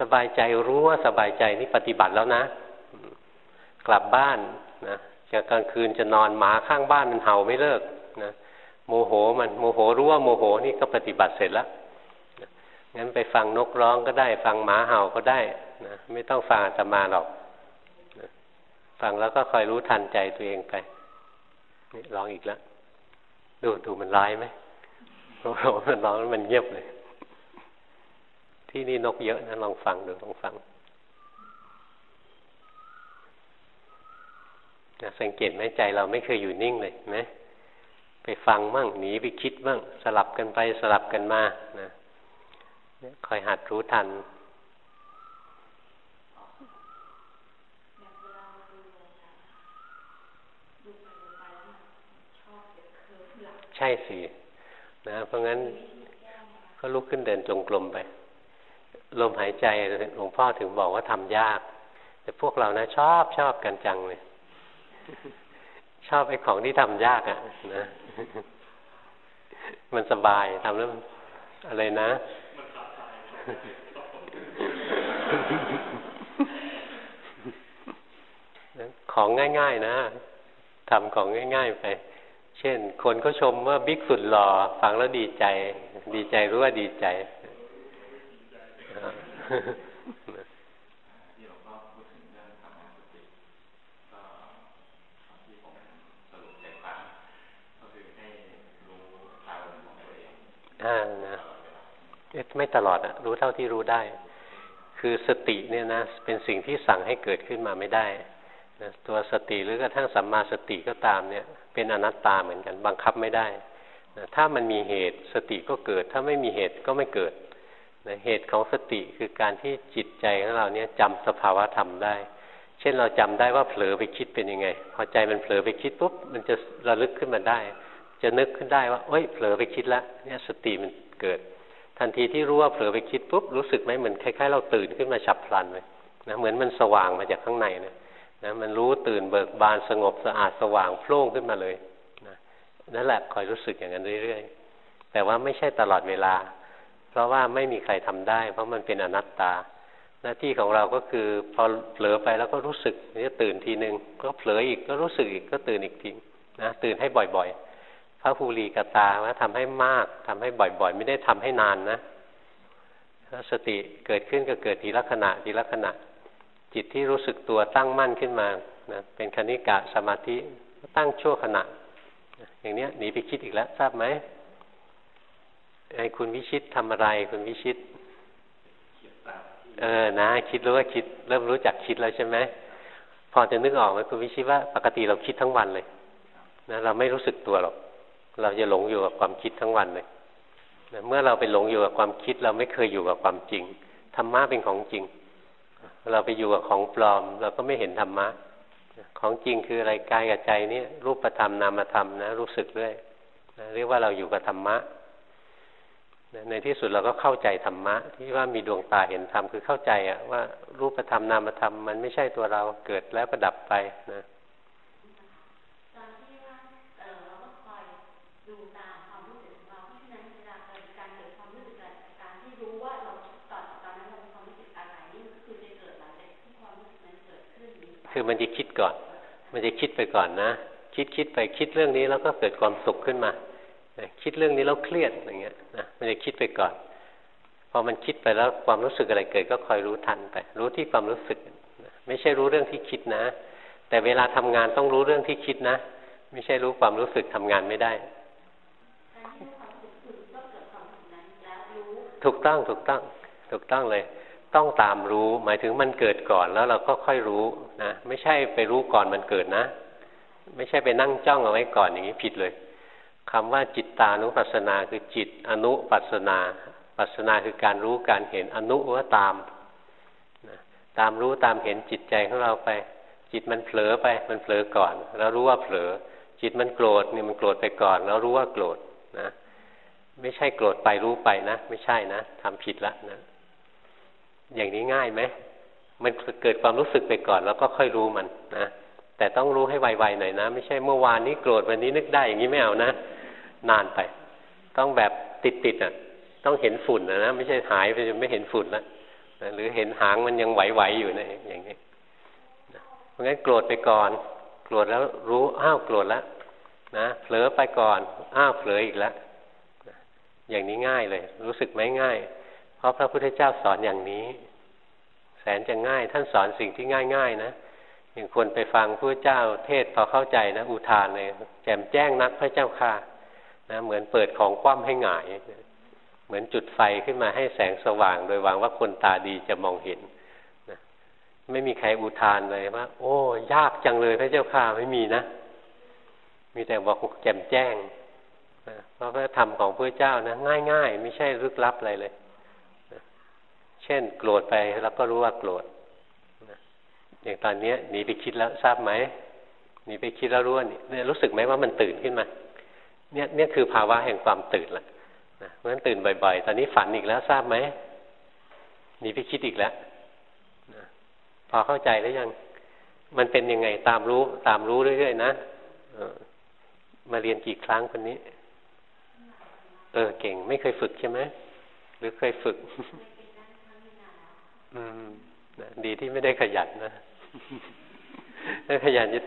สบายใจรู้ว่าสบายใจนี่ปฏิบัติแล้วนะ กลับบ้านนะจะกลางคืนจะนอนหมาข้างบ้านมันเห่าไม่เลิกนะโมโหมันโมโหรู้ว่าโมโหนี่ก็ปฏิบัติเสร็จแล้วงั้นไปฟังนกร้องก็ได้ ฟังหมาเห่าก็ได้นะไม่ต้องฟังอาตมาหรอกนะฟังแล้วก็คอยรู้ทันใจตัวเองไป นี่ร้องอีกแล้วดูดูมันร้ายไหมโอ้โหมันร้องมันเงียบเลย ที่นี่นกเยอะนะลองฟังดูลองฟังนะสังเกตไหมใจเราไม่เคยอยู่นิ่งเลยไหมไปฟังมั่งหนีไปคิดมั่งสลับกันไปสลับกันมานะคอยหัดรู้ทัน ใช่สินะเพราะงั้นก็ลุกขึ้นเดินจงกรมไป ลมหายใจหลวงพ่อถึงบอกว่าทำยาก แต่พวกเรานะ ชอบชอบกันจังเลยชอบไอ้ของที่ทำยากอะ่ะ นะ มันสบายทำแล้วอะไรนะของง่าย ๆ นะทำของง่าย ๆ ไป เช่น คนก็ชมว่าบิ๊กสุดหล่อฟังแล้วดีใจ ดีใจรู้ว่าดีใจอ่านะไม่ตลอดอะรู้เท่าที่รู้ได้ คือสติเนี่ยนะ เป็นสิ่งที่สั่งให้เกิดขึ้นมาไม่ได้ นะตัวสติหรือกระทั่งสัมมาสติก็ตามเนี่ย เป็นอนัตตาเหมือนกันบังคับไม่ได้นะถ้ามันมีเหตุสติก็เกิด ถ้าไม่มีเหตุก็ไม่เกิดนะเหตุของสติคือการที่จิตใจของเราเนี่ยจำสภาวะธรรมได้ เช่นเราจำได้ว่าเผลอไปคิดเป็นยังไง พอใจมันเผลอไปคิดปุ๊บมันจะระลึกขึ้นมาได้ จะนึกขึ้นได้ว่าเอ้ยเผลอไปคิดแล้วเนี่ยสติมันเกิด ทันทีที่รู้ว่าเผลอไปคิดปุ๊บรู้สึกไหมเหมือนคล้ายๆ เราตื่นขึ้นมาฉับพลันเลยนะเหมือนมันสว่างมาจากข้างในเนะ นะมันรู้ตื่นเบิกบานสงบสะอาดสว่างโพล่งขึ้นมาเลยนะนั่นแหละคอยรู้สึกอย่างนั้นเรื่อยๆ แต่ว่าไม่ใช่ตลอดเวลา เพราะว่าไม่มีใครทำได้ เพราะมันเป็นอนัตตา หน้าที่ของเราก็คือพอเผลอไปแล้วก็รู้สึกนี่ตื่นทีหนึ่งก็เผลออีกก็รู้สึกอีกก็ตื่นอีกทีนะตื่นให้บ่อยๆพระภูรีกตาว่าทำให้มากทำให้บ่อยๆ ไม่ได้ทำให้นานนะสติเกิดขึ้นก็เกิดทีละขณะทีละขณะ จิตที่รู้สึกตัวตั้งมั่นขึ้นมานะเป็นคณิกะสมาธิตั้งชั่วขณะ อย่างนี้หนีไปคิดอีกแล้วทราบไหมไอ้คุณวิชิตทำอะไร คุณวิชิตเออนะ คิดรู้ว่าคิด เริ่มรู้จักคิดแล้วใช่ไหมพอจะนึกออกไหมคุณวิชิตว่าปกติเราคิดทั้งวันเลยนะเราไม่รู้สึกตัวหรอก เราจะหลงอยู่กับความคิดทั้งวันเลยนะเมื่อเราไปหลงอยู่กับความคิด เราไม่เคยอยู่กับความจริงธรรมะเป็นของจริง เราไปอยู่กับของปลอม เราก็ไม่เห็นธรรมะ ของจริงคืออะไรกายกับใจนี่รูปธรรมนามธรรมนะรู้สึกด้วยนะเรียกว่าเราอยู่กับธรรมะในที่สุดเราก็เข้าใจธรรมะ ที่ว่ามีดวงตาเห็นธรรมคือเข้าใจอะว่ารูปธรรมนามธรรมมันไม่ใช่ตัวเราเกิดแล้วประดับไปนะ คือมันจะคิดก่อน มันจะคิดไปก่อนนะ คิดคิดไปคิดเรื่องนี้แล้วก็เกิดความสุขขึ้นมาคิดเรื่องนี้แล้วเครียดอย่างเงี้ยนะมันจะคิดไปก่อน พอมันคิดไปแล้วความรู้สึกอะไรเกิดก็คอยรู้ทันไป รู้ที่ความรู้สึก ไม่ใช่รู้เรื่องที่คิดนะ แต่เวลาทำงานต้องรู้เรื่องที่คิดนะ ไม่ใช่รู้ความรู้สึกทำงานไม่ได้ ถูกต้องถูกต้อง ถูกต้องเลย ต้องตามรู้ หมายถึงมันเกิดก่อนแล้วเราก็ค่อยรู้นะไม่ใช่ไปรู้ก่อนมันเกิดนะ ไม่ใช่ไปนั่งจ้องเอาไว้ก่อนอย่างนี้ผิดเลยคำว่าจิตตานุปัสสนาคือจิตอนุปัสสนา ปัสสนาคือการรู้การเห็นอนุว่าตามตามรู้ตามเห็นจิตใจของเราไป จิตมันเผลอไปมันเผลอก่อน แล้วรู้ว่าเผลอ จิตมันโกรธเนี่ยมันโกรธไปก่อน แล้วรู้ว่าโกรธนะ ไม่ใช่โกรธไปรู้ไปนะ ไม่ใช่นะทำผิดละนะ อย่างนี้ง่ายไหมมันเกิดความรู้สึกไปก่อน แล้วก็ค่อยรู้มันนะแต่ต้องรู้ให้ไวๆหน่อยนะ ไม่ใช่เมื่อวานนี้โกรธวันนี้นึกได้อย่างนี้ไม่เอานะ นานไป ต้องแบบติดๆอะ ต้องเห็นฝุ่นนะนะไม่ใช่หายไปจนไม่เห็นฝุ่นแล้วนะหรือเห็นหางมันยังไหวๆอยู่นะอย่างนี้เพราะงั้นโกรธไปก่อน โกรธแล้วรู้อ้าวโกรธแล้วนะเผลอไปก่อนอ้าวเผลออีกแล้วอย่างนี้ง่ายเลย รู้สึกไหมง่าย เพราะพระพุทธเจ้าสอนอย่างนี้ แสนจะง่าย ท่านสอนสิ่งที่ง่ายๆนะอย่างคนไปฟังพระเจ้าเทศพอเข้าใจนะอุทานเลยแจ่มแจ้งนักพระเจ้าค่ะนะเหมือนเปิดของคว่ำให้หงาย เหมือนจุดไฟขึ้นมาให้แสงสว่าง โดยหวังว่าคนตาดีจะมองเห็นนะไม่มีใครอุทานเลยว่า โอ้ยากจังเลยพระเจ้าค่ะไม่มีนะมีแต่บอกแจ่มแจ้งนะเพราะพระธรรมของพระเจ้านะง่าย ๆ ไม่ใช่ลึกลับอะไรเลย ช่น โกรธไปเราก็รู้ว่าโกรธอย่างตอนนี้หนีไปคิดแล้วทราบไหมหนีไปคิดแล้วรู้ว่าเนี่ยรู้สึกไหมว่ามันตื่นขึ้นมา เนี่ยเนี่ยคือภาวะแห่งความตื่นละนะเพราะฉะนั้นตื่นบ่อยๆ ตอนนี้ฝันอีกแล้วทราบไหมหนีไปคิดอีกแล้วนะพอเข้าใจแล้วยัง มันเป็นยังไงตามรู้ ตามรู้เรื่อยๆนะมาเรียนกี่ครั้งคนนี้ เออเก่ง ไม่เคยฝึกใช่ไหมหรือเคยฝึก อืมดีที่ไม่ได้ขยันนะถ้าขยันจะ